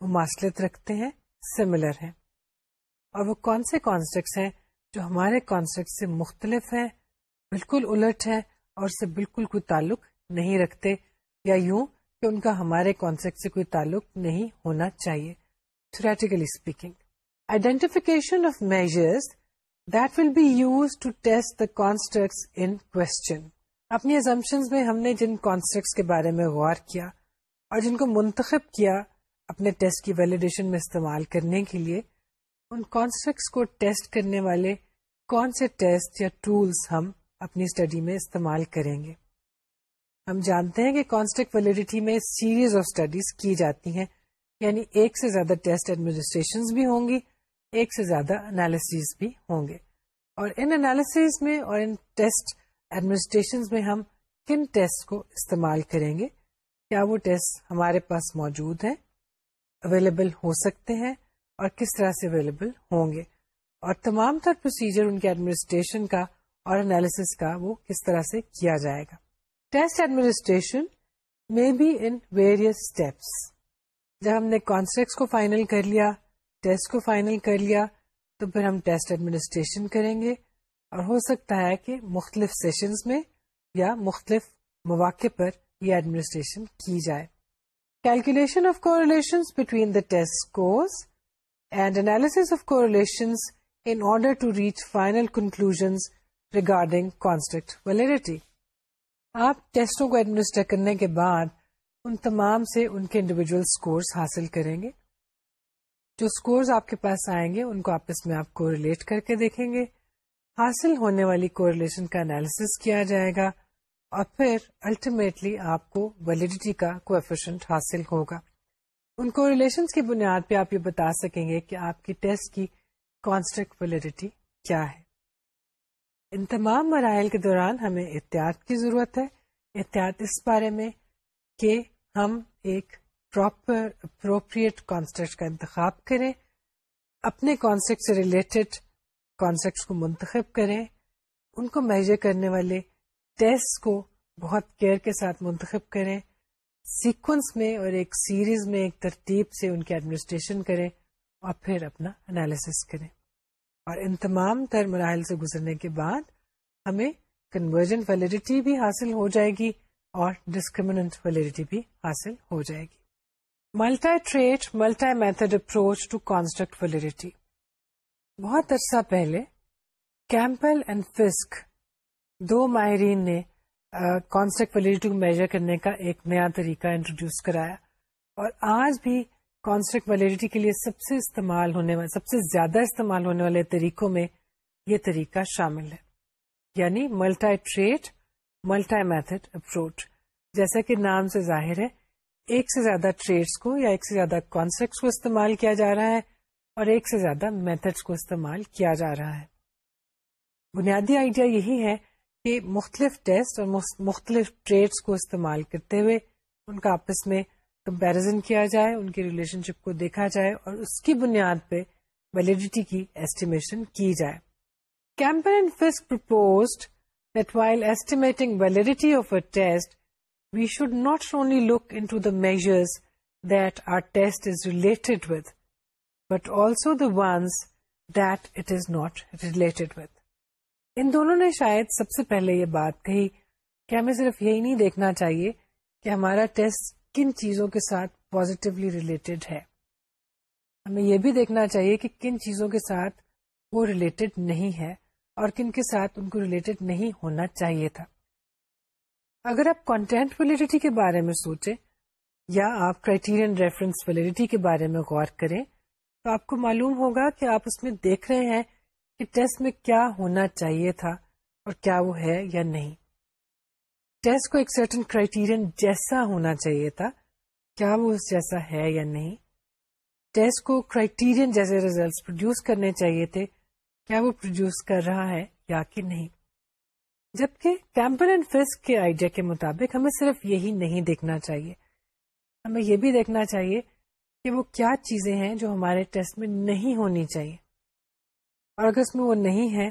وہ ماسلت رکھتے ہیں سملر ہیں اور وہ کون سے کانسٹیکٹس ہیں جو ہمارے کانسپٹ سے مختلف ہیں بالکل الٹ ہیں اور بالکل کوئی تعلق نہیں رکھتے یا یوں کہ ان کا ہمارے کانسیپٹ سے کوئی تعلق نہیں ہونا چاہیے theoretically speaking identification of measures that will be use to test the in question اپنی ازمپشنز میں ہم نے جن کانسیپٹس کے بارے میں غور کیا اور جن کو منتخب کیا اپنے ٹیسٹ ٹیسٹ کی ویلیڈیشن میں استعمال کرنے کرنے کے لیے ان کانسیپٹس کو والے کون سے ٹیسٹ یا ٹولس ہم اپنی اسٹڈی میں استعمال کریں گے ہم جانتے ہیں کہ کانسٹیکٹ ویلیڈیٹی میں سیریز آف اسٹڈیز کی جاتی ہیں یعنی ایک سے زیادہ ٹیسٹ ایڈمنسٹریشن بھی ہوں گی ایک سے زیادہ انالیسیز بھی ہوں گے اور ان انالیس میں اور ان ٹیسٹ ایڈمنسٹریشن میں ہم کن ٹیسٹ کو استعمال کریں گے کیا وہ ٹیسٹ ہمارے پاس موجود ہیں اویلیبل ہو سکتے ہیں اور کس طرح سے اویلیبل ہوں گے اور تمام تر پروسیجر ان کے ایڈمنسٹریشن کا اور انالیس کا وہ کس طرح سے کیا جائے گا ٹیسٹ ایڈمنسٹریشن میں بھی ان ویریس اسٹیپس جب ہم نے کانسر کو فائنل کر لیا ٹیسٹ کو فائنل کر لیا تو پھر ہم ٹیسٹ ایڈمنسٹریشن کریں گے اور ہو سکتا ہے کہ مختلف سیشنز میں یا مختلف مواقع پر یہ ایڈمنسٹریشن کی جائے calculation of correlation between the test and analysis of correlation in order to reach final conclusion regarding construct validity آپ ٹیسٹوں کو ایڈمنسٹر کرنے کے بعد ان تمام سے ان کے انڈیویجل اسکورس حاصل کریں گے جو اسکورس آپ کے پاس آئیں گے ان کو آپس میں آپ کو ریلیٹ کر کے دیکھیں گے حاصل ہونے والی کوریلیشن کا انالیس کیا جائے گا اور پھر الٹیمیٹلی آپ کو ویلڈیٹی کا کوفیشنٹ حاصل ہوگا ان کو ریلیشنس کی بنیاد پہ آپ یہ بتا سکیں گے کہ آپ کی ٹیسٹ کی کانسٹرکٹ ویلڈیٹی کیا ہے ان تمام مراحل کے دوران ہمیں احتیاط کی ضرورت ہے احتیاط اس بارے میں کہ ہم ایک پراپر اپروپریٹ کانسٹرکٹ کا انتخاب کریں اپنے کانسپٹ سے ریلیٹڈ کانسیپٹس کو منتخب کریں ان کو میجر کرنے والے ٹیسٹ کو بہت کیئر کے ساتھ منتخب کریں سیکوینس میں اور ایک سیریز میں ایک ترتیب سے ان کی ایڈمنسٹریشن کریں اور پھر اپنا انالیس کریں اور ان تمام تر مراحل سے گزرنے کے بعد ہمیں کنورژن ویلیڈیٹی بھی حاصل ہو جائے گی اور ڈسکریمنٹ ویلڈیٹی بھی حاصل ہو جائے گی multi trait multi method approach to construct validity بہت عرصہ پہلے کیمپل اینڈ فسک دو ماہرین نے کانسپٹ ویلیڈیٹی کو میجر کرنے کا ایک نیا طریقہ انٹروڈیوس کرایا اور آج بھی کانسپٹ ویلیڈیٹی کے لیے سب سے استعمال ہونے والے سب سے زیادہ استعمال ہونے والے طریقوں میں یہ طریقہ شامل ہے یعنی multi trait multi method approach جیسا کہ نام سے ظاہر ہے ایک سے زیادہ ٹریڈس کو یا ایک سے زیادہ کانسیپٹس کو استعمال کیا جا رہا ہے اور ایک سے زیادہ میتھڈس کو استعمال کیا جا رہا ہے بنیادی آئیڈیا یہی ہے کہ مختلف ٹیسٹ اور مختلف ٹریڈس کو استعمال کرتے ہوئے ان کا آپس میں کمپیرزن کیا جائے ان کی ریلیشن شپ کو دیکھا جائے اور اس کی بنیاد پہ ویلڈیٹی کی ایسٹیمیشن کی جائے Campbell and proposed not only look into the measures that are test is related with but also the ones that it is not related with ان دونوں نے شاید سب سے پہلے یہ بات کہی کہ ہمیں صرف یہی نہیں دیکھنا چاہیے کہ ہمارا ٹیسٹ کن چیزوں کے ساتھ پازیٹیولی ریلیٹڈ ہے ہمیں یہ بھی دیکھنا چاہیے کہ کن چیزوں کے ساتھ وہ ریلیٹڈ نہیں ہے اور کن کے ساتھ ان کو ریلیٹڈ نہیں ہونا چاہیے تھا اگر آپ کانٹینٹ ویلیڈیٹی کے بارے میں سوچیں یا آپ کرائٹیرین ریفرنس ویلیڈیٹی کے بارے میں غور کریں تو آپ کو معلوم ہوگا کہ آپ اس میں دیکھ رہے ہیں کہ ٹیسٹ میں کیا ہونا چاہیے تھا اور کیا وہ ہے یا نہیں ٹیسٹ کو ایک سرٹن کرائٹیرین جیسا ہونا چاہیے تھا کیا وہ اس جیسا ہے یا نہیں ٹیسٹ کو کرائٹیرین جیسے ریزلٹس پروڈیوس کرنے چاہیے تھے کیا وہ پروڈیوس کر رہا ہے یا کہ نہیں جبکہ کیمپل اینڈ فسک کے آئیڈیا کے مطابق ہمیں صرف یہی نہیں دیکھنا چاہیے ہمیں یہ بھی دیکھنا چاہیے کہ وہ کیا چیزیں ہیں جو ہمارے ٹیسٹ میں نہیں ہونی چاہیے اور اگر اس میں وہ نہیں ہے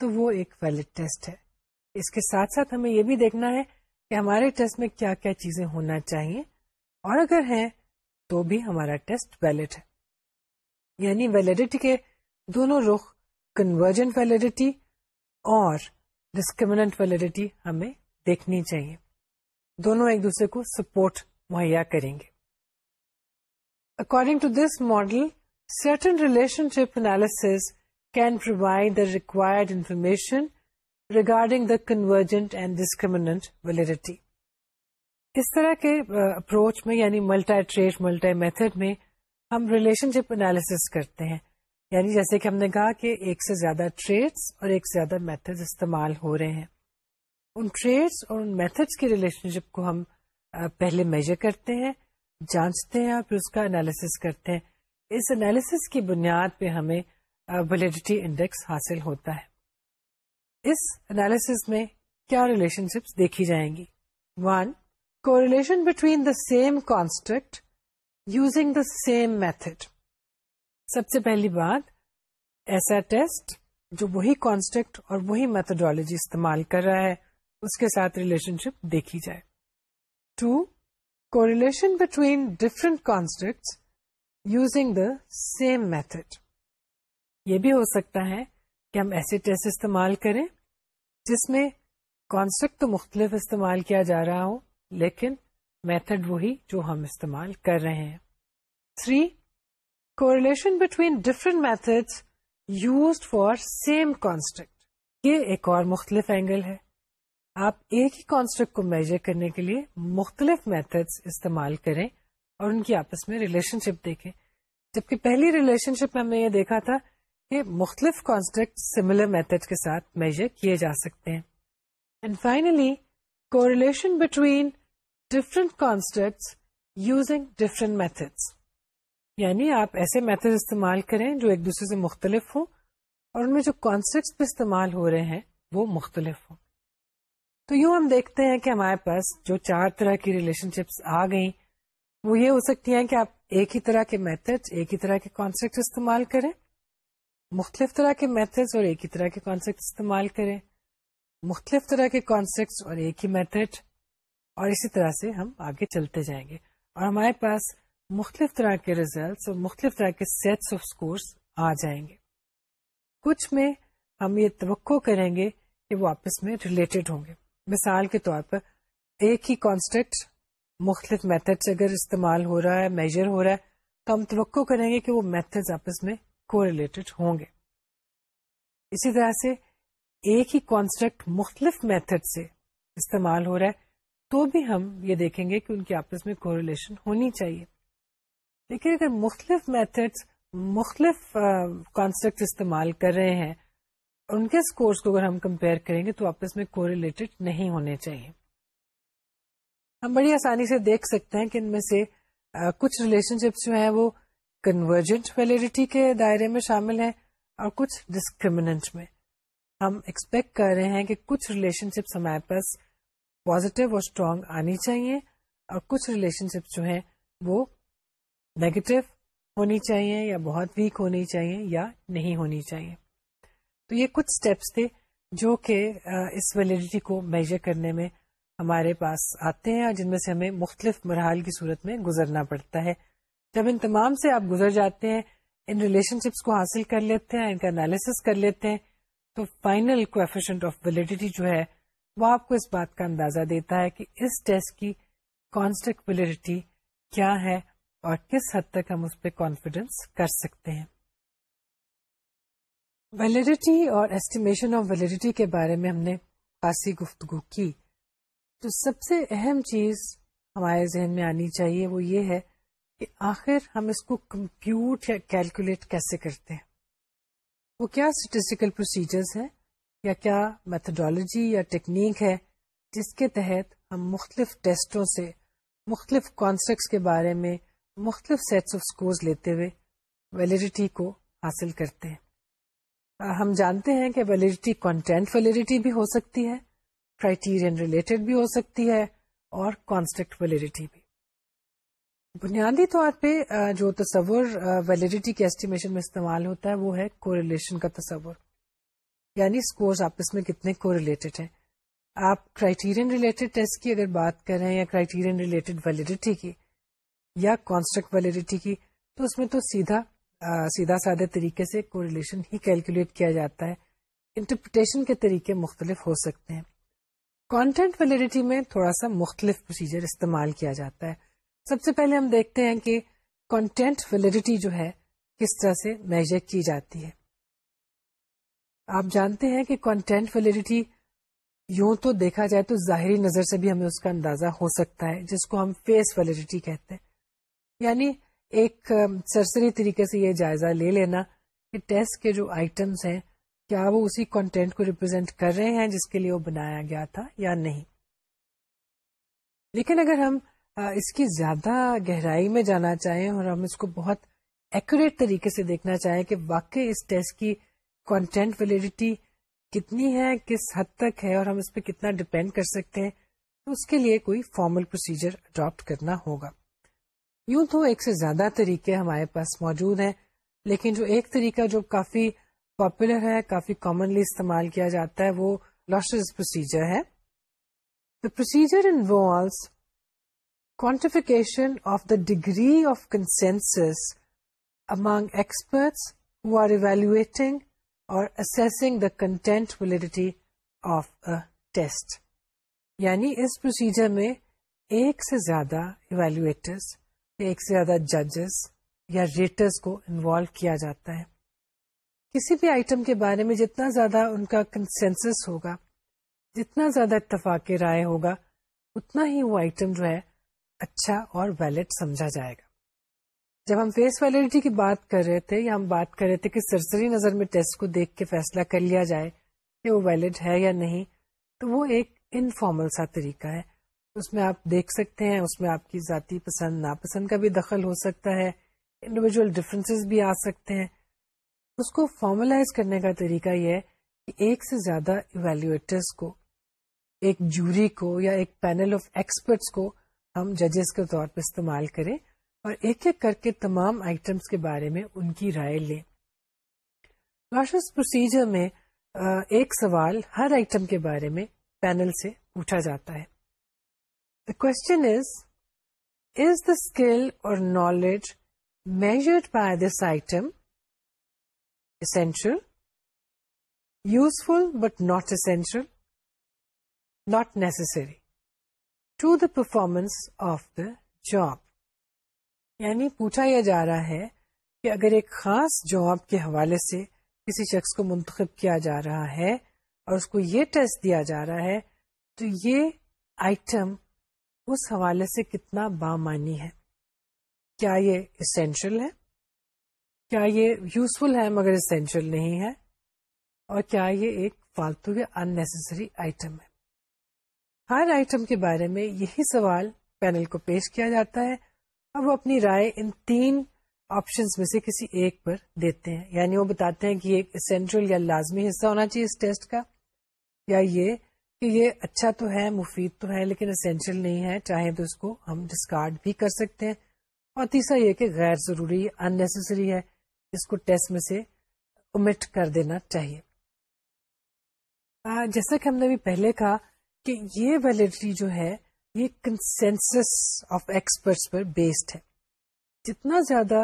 تو وہ ایک ویلڈ ٹیسٹ ہے اس کے ساتھ ساتھ ہمیں یہ بھی دیکھنا ہے کہ ہمارے ٹیسٹ میں کیا کیا چیزیں ہونا چاہیے اور اگر ہے تو بھی ہمارا ٹیسٹ ویلڈ ہے یعنی ویلڈیٹی کے دونوں رخ کنورجنٹ ویلڈیٹی اور ڈسکریمنٹ ویلڈیٹی ہمیں دیکھنی چاہیے دونوں ایک دوسرے کو سپورٹ مہیا کریں گے according to this model certain relationship analysis can provide the required information regarding the convergent and discriminant validity. اس طرح کے اپروچ میں یعنی ملٹا ٹریٹ ملٹی میتھڈ میں ہم ریلیشن شپ انالیس کرتے ہیں یعنی جیسے کہ ہم نے کہا کہ ایک سے زیادہ ٹریٹس اور ایک سے زیادہ میتھڈ استعمال ہو رہے ہیں ان ٹریٹس اور ان میتھڈس کی ریلیشن شپ کو ہم پہلے میجر کرتے ہیں جانچتے ہیں اور پھر اس کا انالیس کرتے ہیں اس انالیس کی بنیاد پہ ہمیں ویلڈیٹی انڈیکس حاصل ہوتا ہے اس میں کیا ریلیشن شپس دیکھی جائیں گی one correlation between the same construct using the same method سب سے پہلی بات ایسا ٹیسٹ جو وہی کانسٹرکٹ اور وہی میتھڈالوجی استعمال کر رہا ہے اس کے ساتھ ریلیشن شپ دیکھی جائے two correlation between different constructs using the same method یہ بھی ہو سکتا ہے کہ ہم ایسے ٹیسٹ استعمال کریں جس میں کانسپٹ تو مختلف استعمال کیا جا رہا ہو لیکن میتھڈ وہی جو ہم استعمال کر رہے ہیں three correlation between different method used for same concept یہ ایک اور مختلف اینگل ہے آپ ایک ہی کانسٹرکٹ کو میجر کرنے کے لیے مختلف میتھڈس استعمال کریں اور ان کی آپس میں ریلیشن شپ دیکھیں جبکہ پہلی ریلیشن شپ میں ہم نے یہ دیکھا تھا کہ مختلف کانسٹرکٹ سملر میتھڈ کے ساتھ میجر کیے جا سکتے ہیں and finally correlation between different construct using different methods یعنی آپ ایسے میتھڈ استعمال کریں جو ایک دوسرے سے مختلف ہوں اور ان میں جو کانسپٹ استعمال ہو رہے ہیں وہ مختلف ہوں تو یوں ہم دیکھتے ہیں کہ ہمارے پاس جو چار طرح کی ریلیشن شپس آ گئیں وہ یہ ہو سکتی ہیں کہ آپ ایک ہی طرح کے میتھڈ ایک ہی طرح کے کانسیپٹ استعمال کریں مختلف طرح کے میتھڈس اور ایک ہی طرح کے کانسیپٹ استعمال کریں مختلف طرح کے کانسیپٹس اور ایک ہی میتھڈ اور اسی طرح سے ہم آگے چلتے جائیں گے اور ہمارے پاس مختلف طرح کے ریزلٹس اور مختلف طرح کے سیٹس آف اسکورس آ جائیں گے کچھ میں ہم یہ توقع کریں گے کہ وہ آپس میں ریلیٹڈ ہوں گے مثال کے طور پر ایک ہی کانسٹیکٹ مختلف میتھڈ سے اگر استعمال ہو رہا ہے میجر ہو رہا ہے تو ہم توقع کریں گے کہ وہ میتھڈز آپس میں کو ریلیٹڈ ہوں گے اسی طرح سے ایک ہی کانسٹیکٹ مختلف میتھڈ سے استعمال ہو رہا ہے تو بھی ہم یہ دیکھیں گے کہ ان کی آپس میں کو ریلیشن ہونی چاہیے لیکن اگر مختلف میتھڈس مختلف کانسٹیکٹ استعمال کر رہے ہیں ان کے اسکورس کو اگر ہم کمپیئر کریں گے تو آپس میں کو ریلیٹڈ نہیں ہونے چاہیے ہم بڑی آسانی سے دیکھ سکتے ہیں کہ ان میں سے کچھ ریلیشن شپس جو ہیں وہ کنورجنٹ ویلیڈیٹی کے دائرے میں شامل ہیں اور کچھ ڈسکریمنٹ میں ہم ایکسپیکٹ کر رہے ہیں کہ کچھ ریلیشن شپس ہمارے پاس پوزیٹو اور اسٹرانگ آنی چاہیے اور کچھ ریلیشن شپس جو ہیں وہ نیگیٹو ہونی چاہیے یا بہت ویک ہونی چاہیے یا نہیں ہونی چاہیے تو یہ کچھ اسٹیپس تھے جو کہ اس ویلیڈیٹی کو میجر کرنے میں ہمارے پاس آتے ہیں اور جن میں سے ہمیں مختلف مرحل کی صورت میں گزرنا پڑتا ہے جب ان تمام سے آپ گزر جاتے ہیں ان ریلیشن شپس کو حاصل کر لیتے ہیں ان کا انالیس کر لیتے ہیں تو فائنل کوفیشنٹ آف ویلیڈیٹی جو ہے وہ آپ کو اس بات کا اندازہ دیتا ہے کہ اس ٹیسٹ کی کانسٹیکٹ ویلڈیٹی کیا ہے اور کس حد تک ہم اس پہ کانفیڈینس کر سکتے ہیں ویلڈیٹی اور ایسٹیمیشن آف ویلڈیٹی کے بارے میں ہم نے خاصی گفتگو کی تو سب سے اہم چیز ہمارے ذہن میں آنی چاہیے وہ یہ ہے کہ آخر ہم اس کو کمپیوٹ یا کیلکولیٹ کیسے کرتے ہیں وہ کیا اسٹیٹسٹیکل پروسیجرز ہیں یا کیا میتھڈالوجی یا ٹیکنیک ہے جس کے تحت ہم مختلف ٹیسٹوں سے مختلف کانسیپٹس کے بارے میں مختلف سیٹس آف اسکورز لیتے ہوئے ویلڈیٹی کو حاصل کرتے ہیں ہم جانتے ہیں کہ ویلیڈیٹی کانٹینٹ ویلیڈیٹی بھی ہو سکتی ہے کرائٹیرین ریلیٹڈ بھی ہو سکتی ہے اور کانسٹیکٹ ویلیڈیٹی بھی بنیادی طور پہ جو تصور ویلیڈیٹی کے ایسٹیمیشن میں استعمال ہوتا ہے وہ ہے کوریلیشن کا تصور یعنی اسکورس آپس میں کتنے کو ریلیٹڈ ہیں آپ کرائیٹیرین ریلیٹڈ ٹیسٹ کی اگر بات کریں یا کرائٹیرین ریلیٹڈ ویلیڈیٹی کی یا کانسٹرکٹ ویلیڈیٹی کی تو اس میں تو سیدھا سیدھا سادہ طریقے سے کو ریلیشن ہی کیلکولیٹ کیا جاتا ہے انٹرپریٹیشن کے طریقے مختلف ہو سکتے ہیں کانٹینٹ ویلیڈیٹی میں تھوڑا سا مختلف پروسیجر استعمال کیا جاتا ہے سب سے پہلے ہم دیکھتے ہیں کہ کانٹینٹ ویلیڈیٹی جو ہے کس طرح سے میجر کی جاتی ہے آپ جانتے ہیں کہ کانٹینٹ ویلیڈیٹی یوں تو دیکھا جائے تو ظاہری نظر سے بھی ہمیں اس کا اندازہ ہو سکتا ہے جس کو ہم فیس ویلیڈیٹی کہتے ہیں یعنی ایک سرسری طریقے سے یہ جائزہ لے لینا کہ ٹیسٹ کے جو آئٹمس ہیں کیا وہ اسی کانٹینٹ کو ریپرزینٹ کر رہے ہیں جس کے لیے وہ بنایا گیا تھا یا نہیں لیکن اگر ہم اس کی زیادہ گہرائی میں جانا چاہیں اور ہم اس کو بہت ایکوریٹ طریقے سے دیکھنا چاہیں کہ واقعی اس ٹیسٹ کی کانٹینٹ ویلیڈیٹی کتنی ہے کس حد تک ہے اور ہم اس پہ کتنا ڈپینڈ کر سکتے ہیں تو اس کے لیے کوئی فارمل پروسیجر اڈاپٹ کرنا ہوگا یوں تو ایک سے زیادہ طریقے ہمارے پاس موجود ہیں لیکن جو ایک طریقہ جو کافی پاپولر ہے کافی کامنلی استعمال کیا جاتا ہے وہ لوسز پروسیجر ہے the procedure degree of consensus among experts اور کنٹینٹ ولیڈیٹی آف ٹیسٹ یعنی اس پروسیجر میں ایک سے زیادہ ایویلویٹرس ایک سے زیادہ ججز یا ریٹرز کو انوالو کیا جاتا ہے کسی بھی آئٹم کے بارے میں جتنا زیادہ ان کا کنسنسس ہوگا جتنا زیادہ اتفاق رائے ہوگا اتنا ہی وہ آئٹم جو ہے اچھا اور ویلڈ سمجھا جائے گا جب ہم فیس ویلڈیٹی کی بات کر رہے تھے یا ہم بات کر رہے تھے کہ سرسری نظر میں ٹیسٹ کو دیکھ کے فیصلہ کر لیا جائے کہ وہ ویلڈ ہے یا نہیں تو وہ ایک انفارمل سا طریقہ ہے اس میں آپ دیکھ سکتے ہیں اس میں آپ کی ذاتی پسند ناپسند کا بھی دخل ہو سکتا ہے انڈیویجل ڈفرینس بھی آ سکتے ہیں اس کو فارملائز کرنے کا طریقہ یہ ہے کہ ایک سے زیادہ ایویلویٹرس کو ایک جوری کو یا ایک پینل آف ایکسپرٹس کو ہم ججز کے طور پر استعمال کریں اور ایک ایک کر کے تمام آئٹمس کے بارے میں ان کی رائے لیں لیںش پروسیجر میں ایک سوال ہر آئٹم کے بارے میں پینل سے پوچھا جاتا ہے is, از دا اسکل اور knowledge measured by this item essential useful but not essential not necessary to the performance of the job یعنی پوچھا یہ جا رہا ہے کہ اگر ایک خاص جاب کے حوالے سے کسی شخص کو منتخب کیا جا رہا ہے اور اس کو یہ ٹیسٹ دیا جا رہا ہے تو یہ آئٹم اس حوالے سے کتنا بامانی ہے کیا یہ اسینشل ہے کیا یہ یوزفل ہے مگر اسینشل نہیں ہے اور کیا یہ ایک فالتو یا انیسری آئٹم ہے ہر آئٹم کے بارے میں یہی سوال پینل کو پیش کیا جاتا ہے اور وہ اپنی رائے ان تین آپشن میں سے کسی ایک پر دیتے ہیں یعنی وہ بتاتے ہیں کہ یہ ایک اسینشل یا لازمی حصہ ہونا چاہیے اس ٹیسٹ کا یا یہ کہ یہ اچھا تو ہے مفید تو ہے لیکن اسینشیل نہیں ہے چاہے تو اس کو ہم ڈسکارڈ بھی کر سکتے ہیں اور تیسرا یہ کہ غیر ضروری اننیسیسری ہے اس کو ٹیسٹ میں سے امٹ کر دینا چاہیے جیسا کہ ہم نے بھی پہلے کہا کہ یہ ویلڈیٹی جو ہے یہ کنسینسس آف ایکسپرٹس پر بیسڈ ہے جتنا زیادہ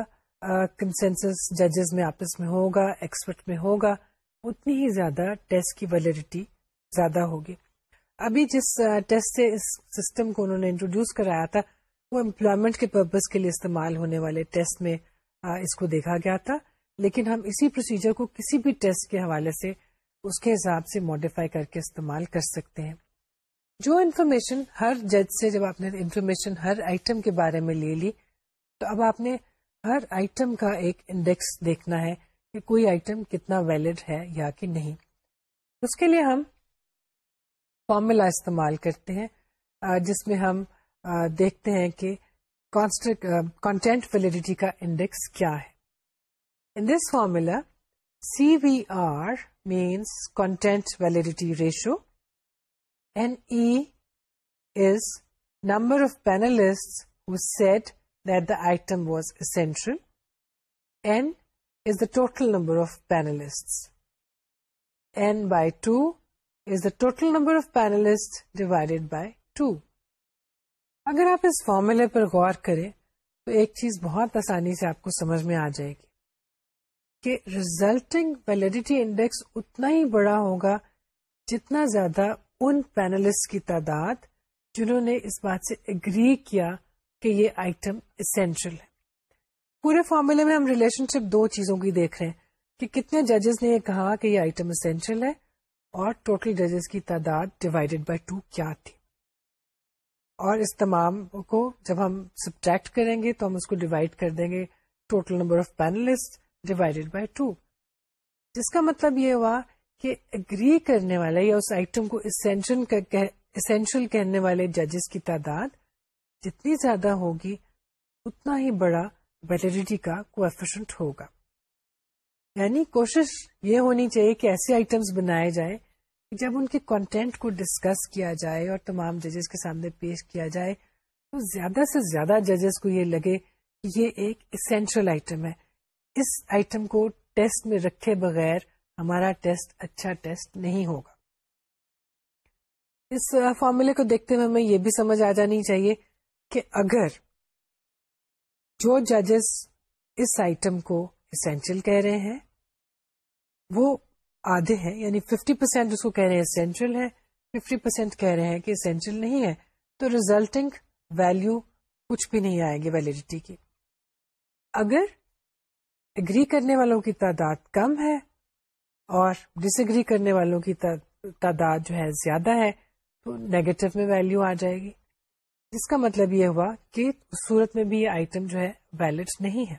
کنسینسس ججز میں آپس میں ہوگا ایکسپرٹ میں ہوگا اتنی ہی زیادہ ٹیسٹ کی ویلڈیٹی زیادہ ہوگی ابھی جس ٹیسٹ سے اس سسٹم کو انہوں نے انٹروڈیوس کرایا تھا وہ امپلائمنٹ کے کے پرپز لیے استعمال ہونے والے ٹیسٹ میں اس کو دیکھا گیا تھا لیکن ہم اسی پروسیجر کو کسی بھی ٹیسٹ کے حوالے سے اس کے حساب سے ماڈیفائی کر کے استعمال کر سکتے ہیں جو انفارمیشن ہر جج سے جب آپ نے انفارمیشن ہر آئٹم کے بارے میں لے لی تو اب آپ نے ہر آئٹم کا ایک انڈیکس دیکھنا ہے کہ کوئی آئٹم کتنا ویلڈ ہے یا کہ نہیں اس کے لیے ہم فارمولا استعمال کرتے ہیں جس میں ہم دیکھتے ہیں کہ کانٹینٹ ویلڈیٹی کا انڈیکس کیا ہے in this formula C V R means content ratio N E is number of panelist said that the item was essential N is the total number of panelist N by two total number of panelist divided by two اگر آپ اس فارمولے پر غور کریں تو ایک چیز بہت آسانی سے آپ کو سمجھ میں آ جائے گی کہ ریزلٹنگ ویلڈیٹی انڈیکس اتنا ہی بڑا ہوگا جتنا زیادہ ان پینلسٹ کی تعداد جنہوں نے اس بات سے اگری کیا کہ یہ آئٹم اسینشل ہے پورے فارمولے میں ہم ریلیشن شپ دو چیزوں کی دیکھ رہے ہیں کہ کتنے ججز نے یہ کہا کہ یہ آئٹم اسینشل ہے اور ٹوٹل ججز کی تعداد ڈیوائڈیڈ بائی ٹو کیا تھی اور اس تمام کو جب ہم سبٹریکٹ کریں گے تو ہم اس کو ڈیوائڈ کر دیں گے total number of panelist divided by two جس کا مطلب یہ ہوا کہ اگری کرنے والے یا اس آئٹم کو اسینشل کہنے والے ججز کی تعداد جتنی زیادہ ہوگی اتنا ہی بڑا ویلڈیٹی کا کوفیشنٹ ہوگا یعنی کوشش یہ ہونی چاہیے کہ ایسے آئٹمس بنائے جائیں جب ان کے کانٹینٹ کو ڈسکس کیا جائے اور تمام ججز کے سامنے پیش کیا جائے تو زیادہ سے زیادہ ججز کو یہ لگے کہ یہ ایک اسینشل آئٹم ہے اس آئٹم کو ٹیسٹ میں رکھے بغیر ہمارا ٹیسٹ اچھا ٹیسٹ نہیں ہوگا اس فارمولے کو دیکھتے ہوئے ہمیں یہ بھی سمجھ آ جانی چاہیے کہ اگر جو ججز اس آئٹم کو کہہ رہے ہیں وہ آدھے ہیں یعنی ففٹی پرسینٹ اس کو کہہ رہے ہیں اسینشیل ہے ففٹی پرسینٹ کہہ رہے ہیں کہ اسینشل نہیں ہے تو ریزلٹنگ ویلو کچھ بھی نہیں آئے گی ویلڈیٹی کی اگر اگری کرنے والوں کی تعداد کم ہے اور ڈس اگری کرنے والوں کی تعداد جو ہے زیادہ ہے تو نیگیٹو میں ویلو آ جائے گی جس کا مطلب یہ ہوا کہ صورت میں بھی یہ آئٹم جو ہے ویلڈ نہیں ہے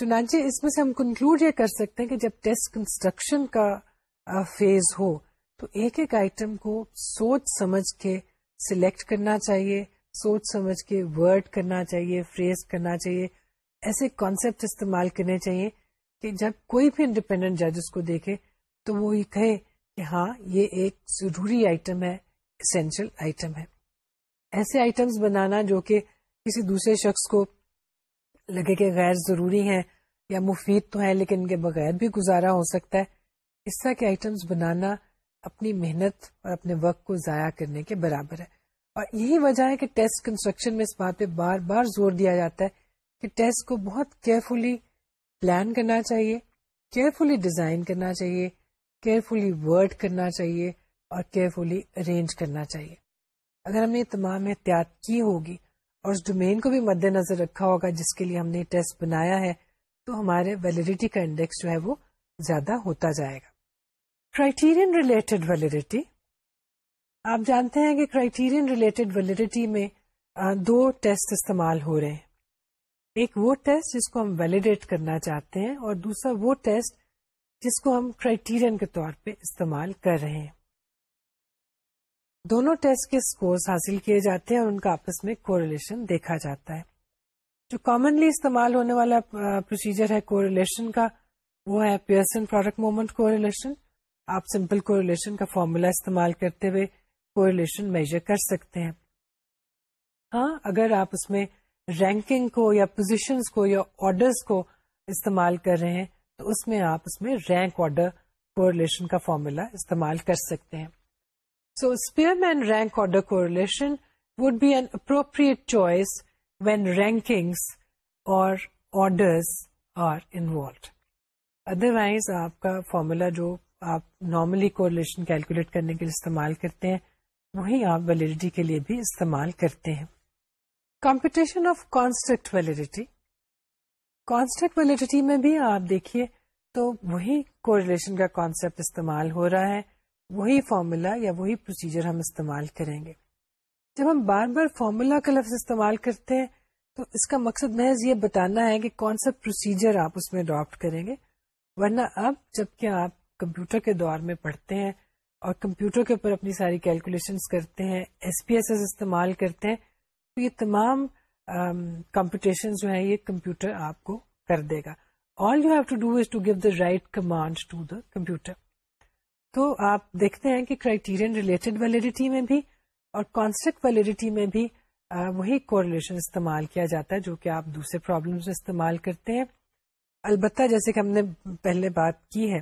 چنانچہ اس میں سے ہم کنکلوڈ یہ کر سکتے ہیں کہ جب ٹیسٹ کنسٹرکشن کا فیز ہو تو ایک ایک آئٹم کو سوچ سمجھ کے سلیکٹ کرنا چاہیے سوچ سمجھ کے ورڈ کرنا چاہیے فریز کرنا چاہیے ایسے کانسیپٹ استعمال کرنے چاہیے کہ جب کوئی بھی انڈیپینڈنٹ جج اس کو دیکھے تو وہ یہ کہے کہ ہاں یہ ایک ضروری آئٹم ہے اسینشل آئٹم ہے ایسے آئٹمس بنانا جو کہ کسی دوسرے شخص کو لگے کہ غیر ضروری ہیں یا مفید تو ہیں لیکن ان کے بغیر بھی گزارا ہو سکتا ہے اس طرح کے آئٹمس بنانا اپنی محنت اور اپنے وقت کو ضائع کرنے کے برابر ہے اور یہی وجہ ہے کہ ٹیسٹ کنسٹرکشن میں اس بات پہ بار بار زور دیا جاتا ہے کہ ٹیسٹ کو بہت کیئرفلی پلان کرنا چاہیے کیئرفلی ڈیزائن کرنا چاہیے کیئرفلی ورڈ کرنا چاہیے اور کیئرفلی ارینج کرنا چاہیے اگر ہم نے تمام احتیاط کی ہوگی اور اس ڈومین کو بھی مد نظر رکھا ہوگا جس کے لیے ہم نے ٹیسٹ بنایا ہے تو ہمارے ویلڈیٹی کا انڈیکس جو ہے وہ زیادہ ہوتا جائے گا کرائٹیرین ریلیٹڈ ویلڈیٹی آپ جانتے ہیں کہ کرائیٹیرین ریلیٹڈ ویلڈیٹی میں دو ٹیسٹ استعمال ہو رہے ہیں ایک وہ ٹیسٹ جس کو ہم ویلیڈیٹ کرنا چاہتے ہیں اور دوسرا وہ ٹیسٹ جس کو ہم کرائٹیرین کے طور پہ استعمال کر رہے ہیں دونوں ٹیسٹ کے اسکورس حاصل کیے جاتے ہیں اور ان کا آپس میں کوریلیشن دیکھا جاتا ہے جو کامنلی استعمال ہونے والا پروسیجر ہے کوریلیشن کا وہ ہے پیئرسن پروڈکٹ مومنٹ کوریلیشن آپ سمپل کوریلیشن کا فارمولا استعمال کرتے ہوئے کوریلیشن میجر کر سکتے ہیں ہاں اگر آپ اس میں رینکنگ کو یا پوزیشنز کو یا آرڈرس کو استعمال کر رہے ہیں تو اس میں آپ اس میں رینک آرڈر کوریلیشن کا فارمولا استعمال کر سکتے ہیں so Spearman rank order کو relation would be an appropriate choice when ranking or orders are involved otherwise آپ کا فارمولا جو آپ نارملی کو ریلیشن کیلکولیٹ کرنے کے لیے استعمال کرتے ہیں وہی آپ ویلیڈیٹی کے لیے بھی استعمال کرتے ہیں competition of concept validity construct validity میں بھی آپ دیکھیے تو وہی کو ریلیشن کا کانسپٹ استعمال ہو رہا ہے وہی فارمولا یا وہی پروسیجر ہم استعمال کریں گے جب ہم بار بار فارمولا کا لفظ استعمال کرتے ہیں تو اس کا مقصد محض یہ بتانا ہے کہ کون سا پروسیجر آپ اس میں اڈاپٹ کریں گے ورنہ اب جب کہ آپ کمپیوٹر کے دور میں پڑھتے ہیں اور کمپیوٹر کے اوپر اپنی ساری کیلکولیشنس کرتے ہیں ایس پی ایس ایس استعمال کرتے ہیں تو یہ تمام کمپٹیشن جو ہیں یہ کمپیوٹر آپ کو کر دے گا all you have to do is to give the right command to the computer تو آپ دیکھتے ہیں کہ کرائیٹیرین ریلیٹڈ ویلیڈیٹی میں بھی اور کانسٹرکٹ ویلیڈیٹی میں بھی وہی کورلیشن استعمال کیا جاتا ہے جو کہ آپ دوسرے پرابلم استعمال کرتے ہیں البتہ جیسے کہ ہم نے پہلے بات کی ہے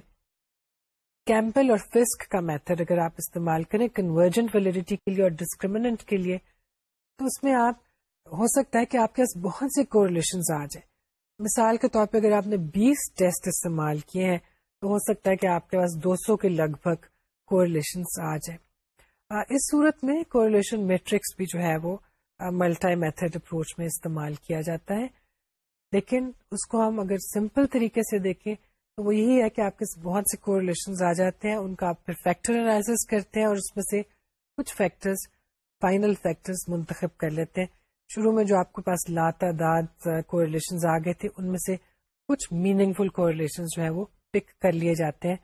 کیمپل اور فسک کا میتھڈ اگر آپ استعمال کریں کنورجنٹ ویلڈیٹی کے لیے اور ڈسکریمنٹ کے لیے تو اس میں آپ ہو سکتا ہے کہ آپ کے پاس بہت سے کوریلیشن آ جائیں مثال کے طور پہ اگر آپ نے بیس ٹیسٹ استعمال کیے ہیں تو ہو سکتا ہے کہ آپ کے پاس دو سو کے لگ بھگ کوریلیشنس آ جائیں اس صورت میں کوریلیشن میٹرکس بھی جو ہے وہ ملٹائی میتھڈ اپروچ میں استعمال کیا جاتا ہے لیکن اس کو ہم اگر سمپل طریقے سے دیکھیں تو وہ یہی ہے کہ آپ کے بہت سے کوریلیشن آ جاتے ہیں ان کا آپ پھر فیکٹر انالیس کرتے ہیں اور اس میں سے کچھ فیکٹرز فائنل فیکٹر منتخب کر لیتے ہیں شروع میں جو آپ کے پاس لاتعداد داد آ گئے تھے ان میں سے کچھ میننگ فل کوریلیشن جو ہے وہ پک کر لیے جاتے ہیں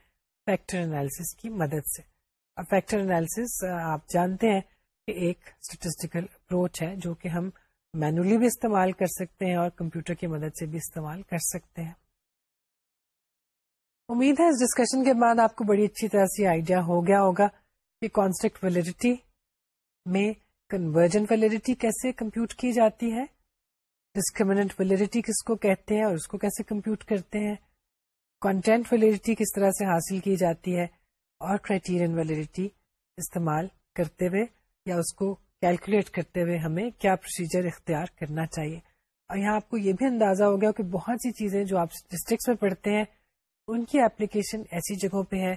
فیکٹر انالیس کی مدد سے فیکٹر انالیس آپ جانتے ہیں کہ ایک اسٹیٹسٹیکل اپروچ ہے جو کہ ہم مینولی بھی استعمال کر سکتے ہیں اور کمپیوٹر کی مدد سے بھی استعمال کر سکتے ہیں امید ہے اس ڈسکشن کے بعد آپ کو بڑی اچھی طرح سے آئیڈیا ہو گیا ہوگا کہ کانسٹرکٹ ویلڈیٹی میں کنورجن ویلیڈیٹی کیسے کمپیوٹ کی جاتی ہے ڈسکریمنٹ ویلڈیٹی کس کو کہتے ہیں اور اس کو کیسے کمپیوٹ کرتے ہیں کانٹینٹ ویلیڈیٹی کس طرح سے حاصل کی جاتی ہے اور کرائٹیرین ویلیڈیٹی استعمال کرتے ہوئے یا اس کو کیلکولیٹ کرتے ہوئے ہمیں کیا پروسیجر اختیار کرنا چاہیے اور یہاں آپ کو یہ بھی اندازہ ہو گیا کہ بہت سی چیزیں جو آپ اسٹیٹسٹکس میں پڑھتے ہیں ان کی اپلیکیشن ایسی جگہوں پہ ہے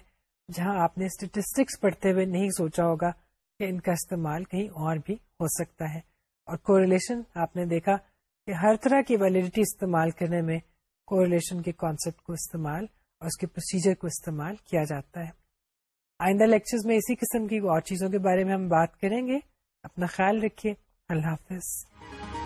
جہاں آپ نے اسٹیٹسٹکس پڑھتے ہوئے نہیں سوچا ہوگا کہ ان کا استعمال کہیں اور بھی ہو سکتا ہے اور کوریلیشن آپ نے دیکھا کہ ہر طرح کی ویلیڈیٹی استعمال کرنے میں کوریلیشن کے کانسیپٹ کو استعمال اور اس کے پروسیجر کو استعمال کیا جاتا ہے آئندہ لیکچرز میں اسی قسم کی اور چیزوں کے بارے میں ہم بات کریں گے اپنا خیال رکھیے اللہ حافظ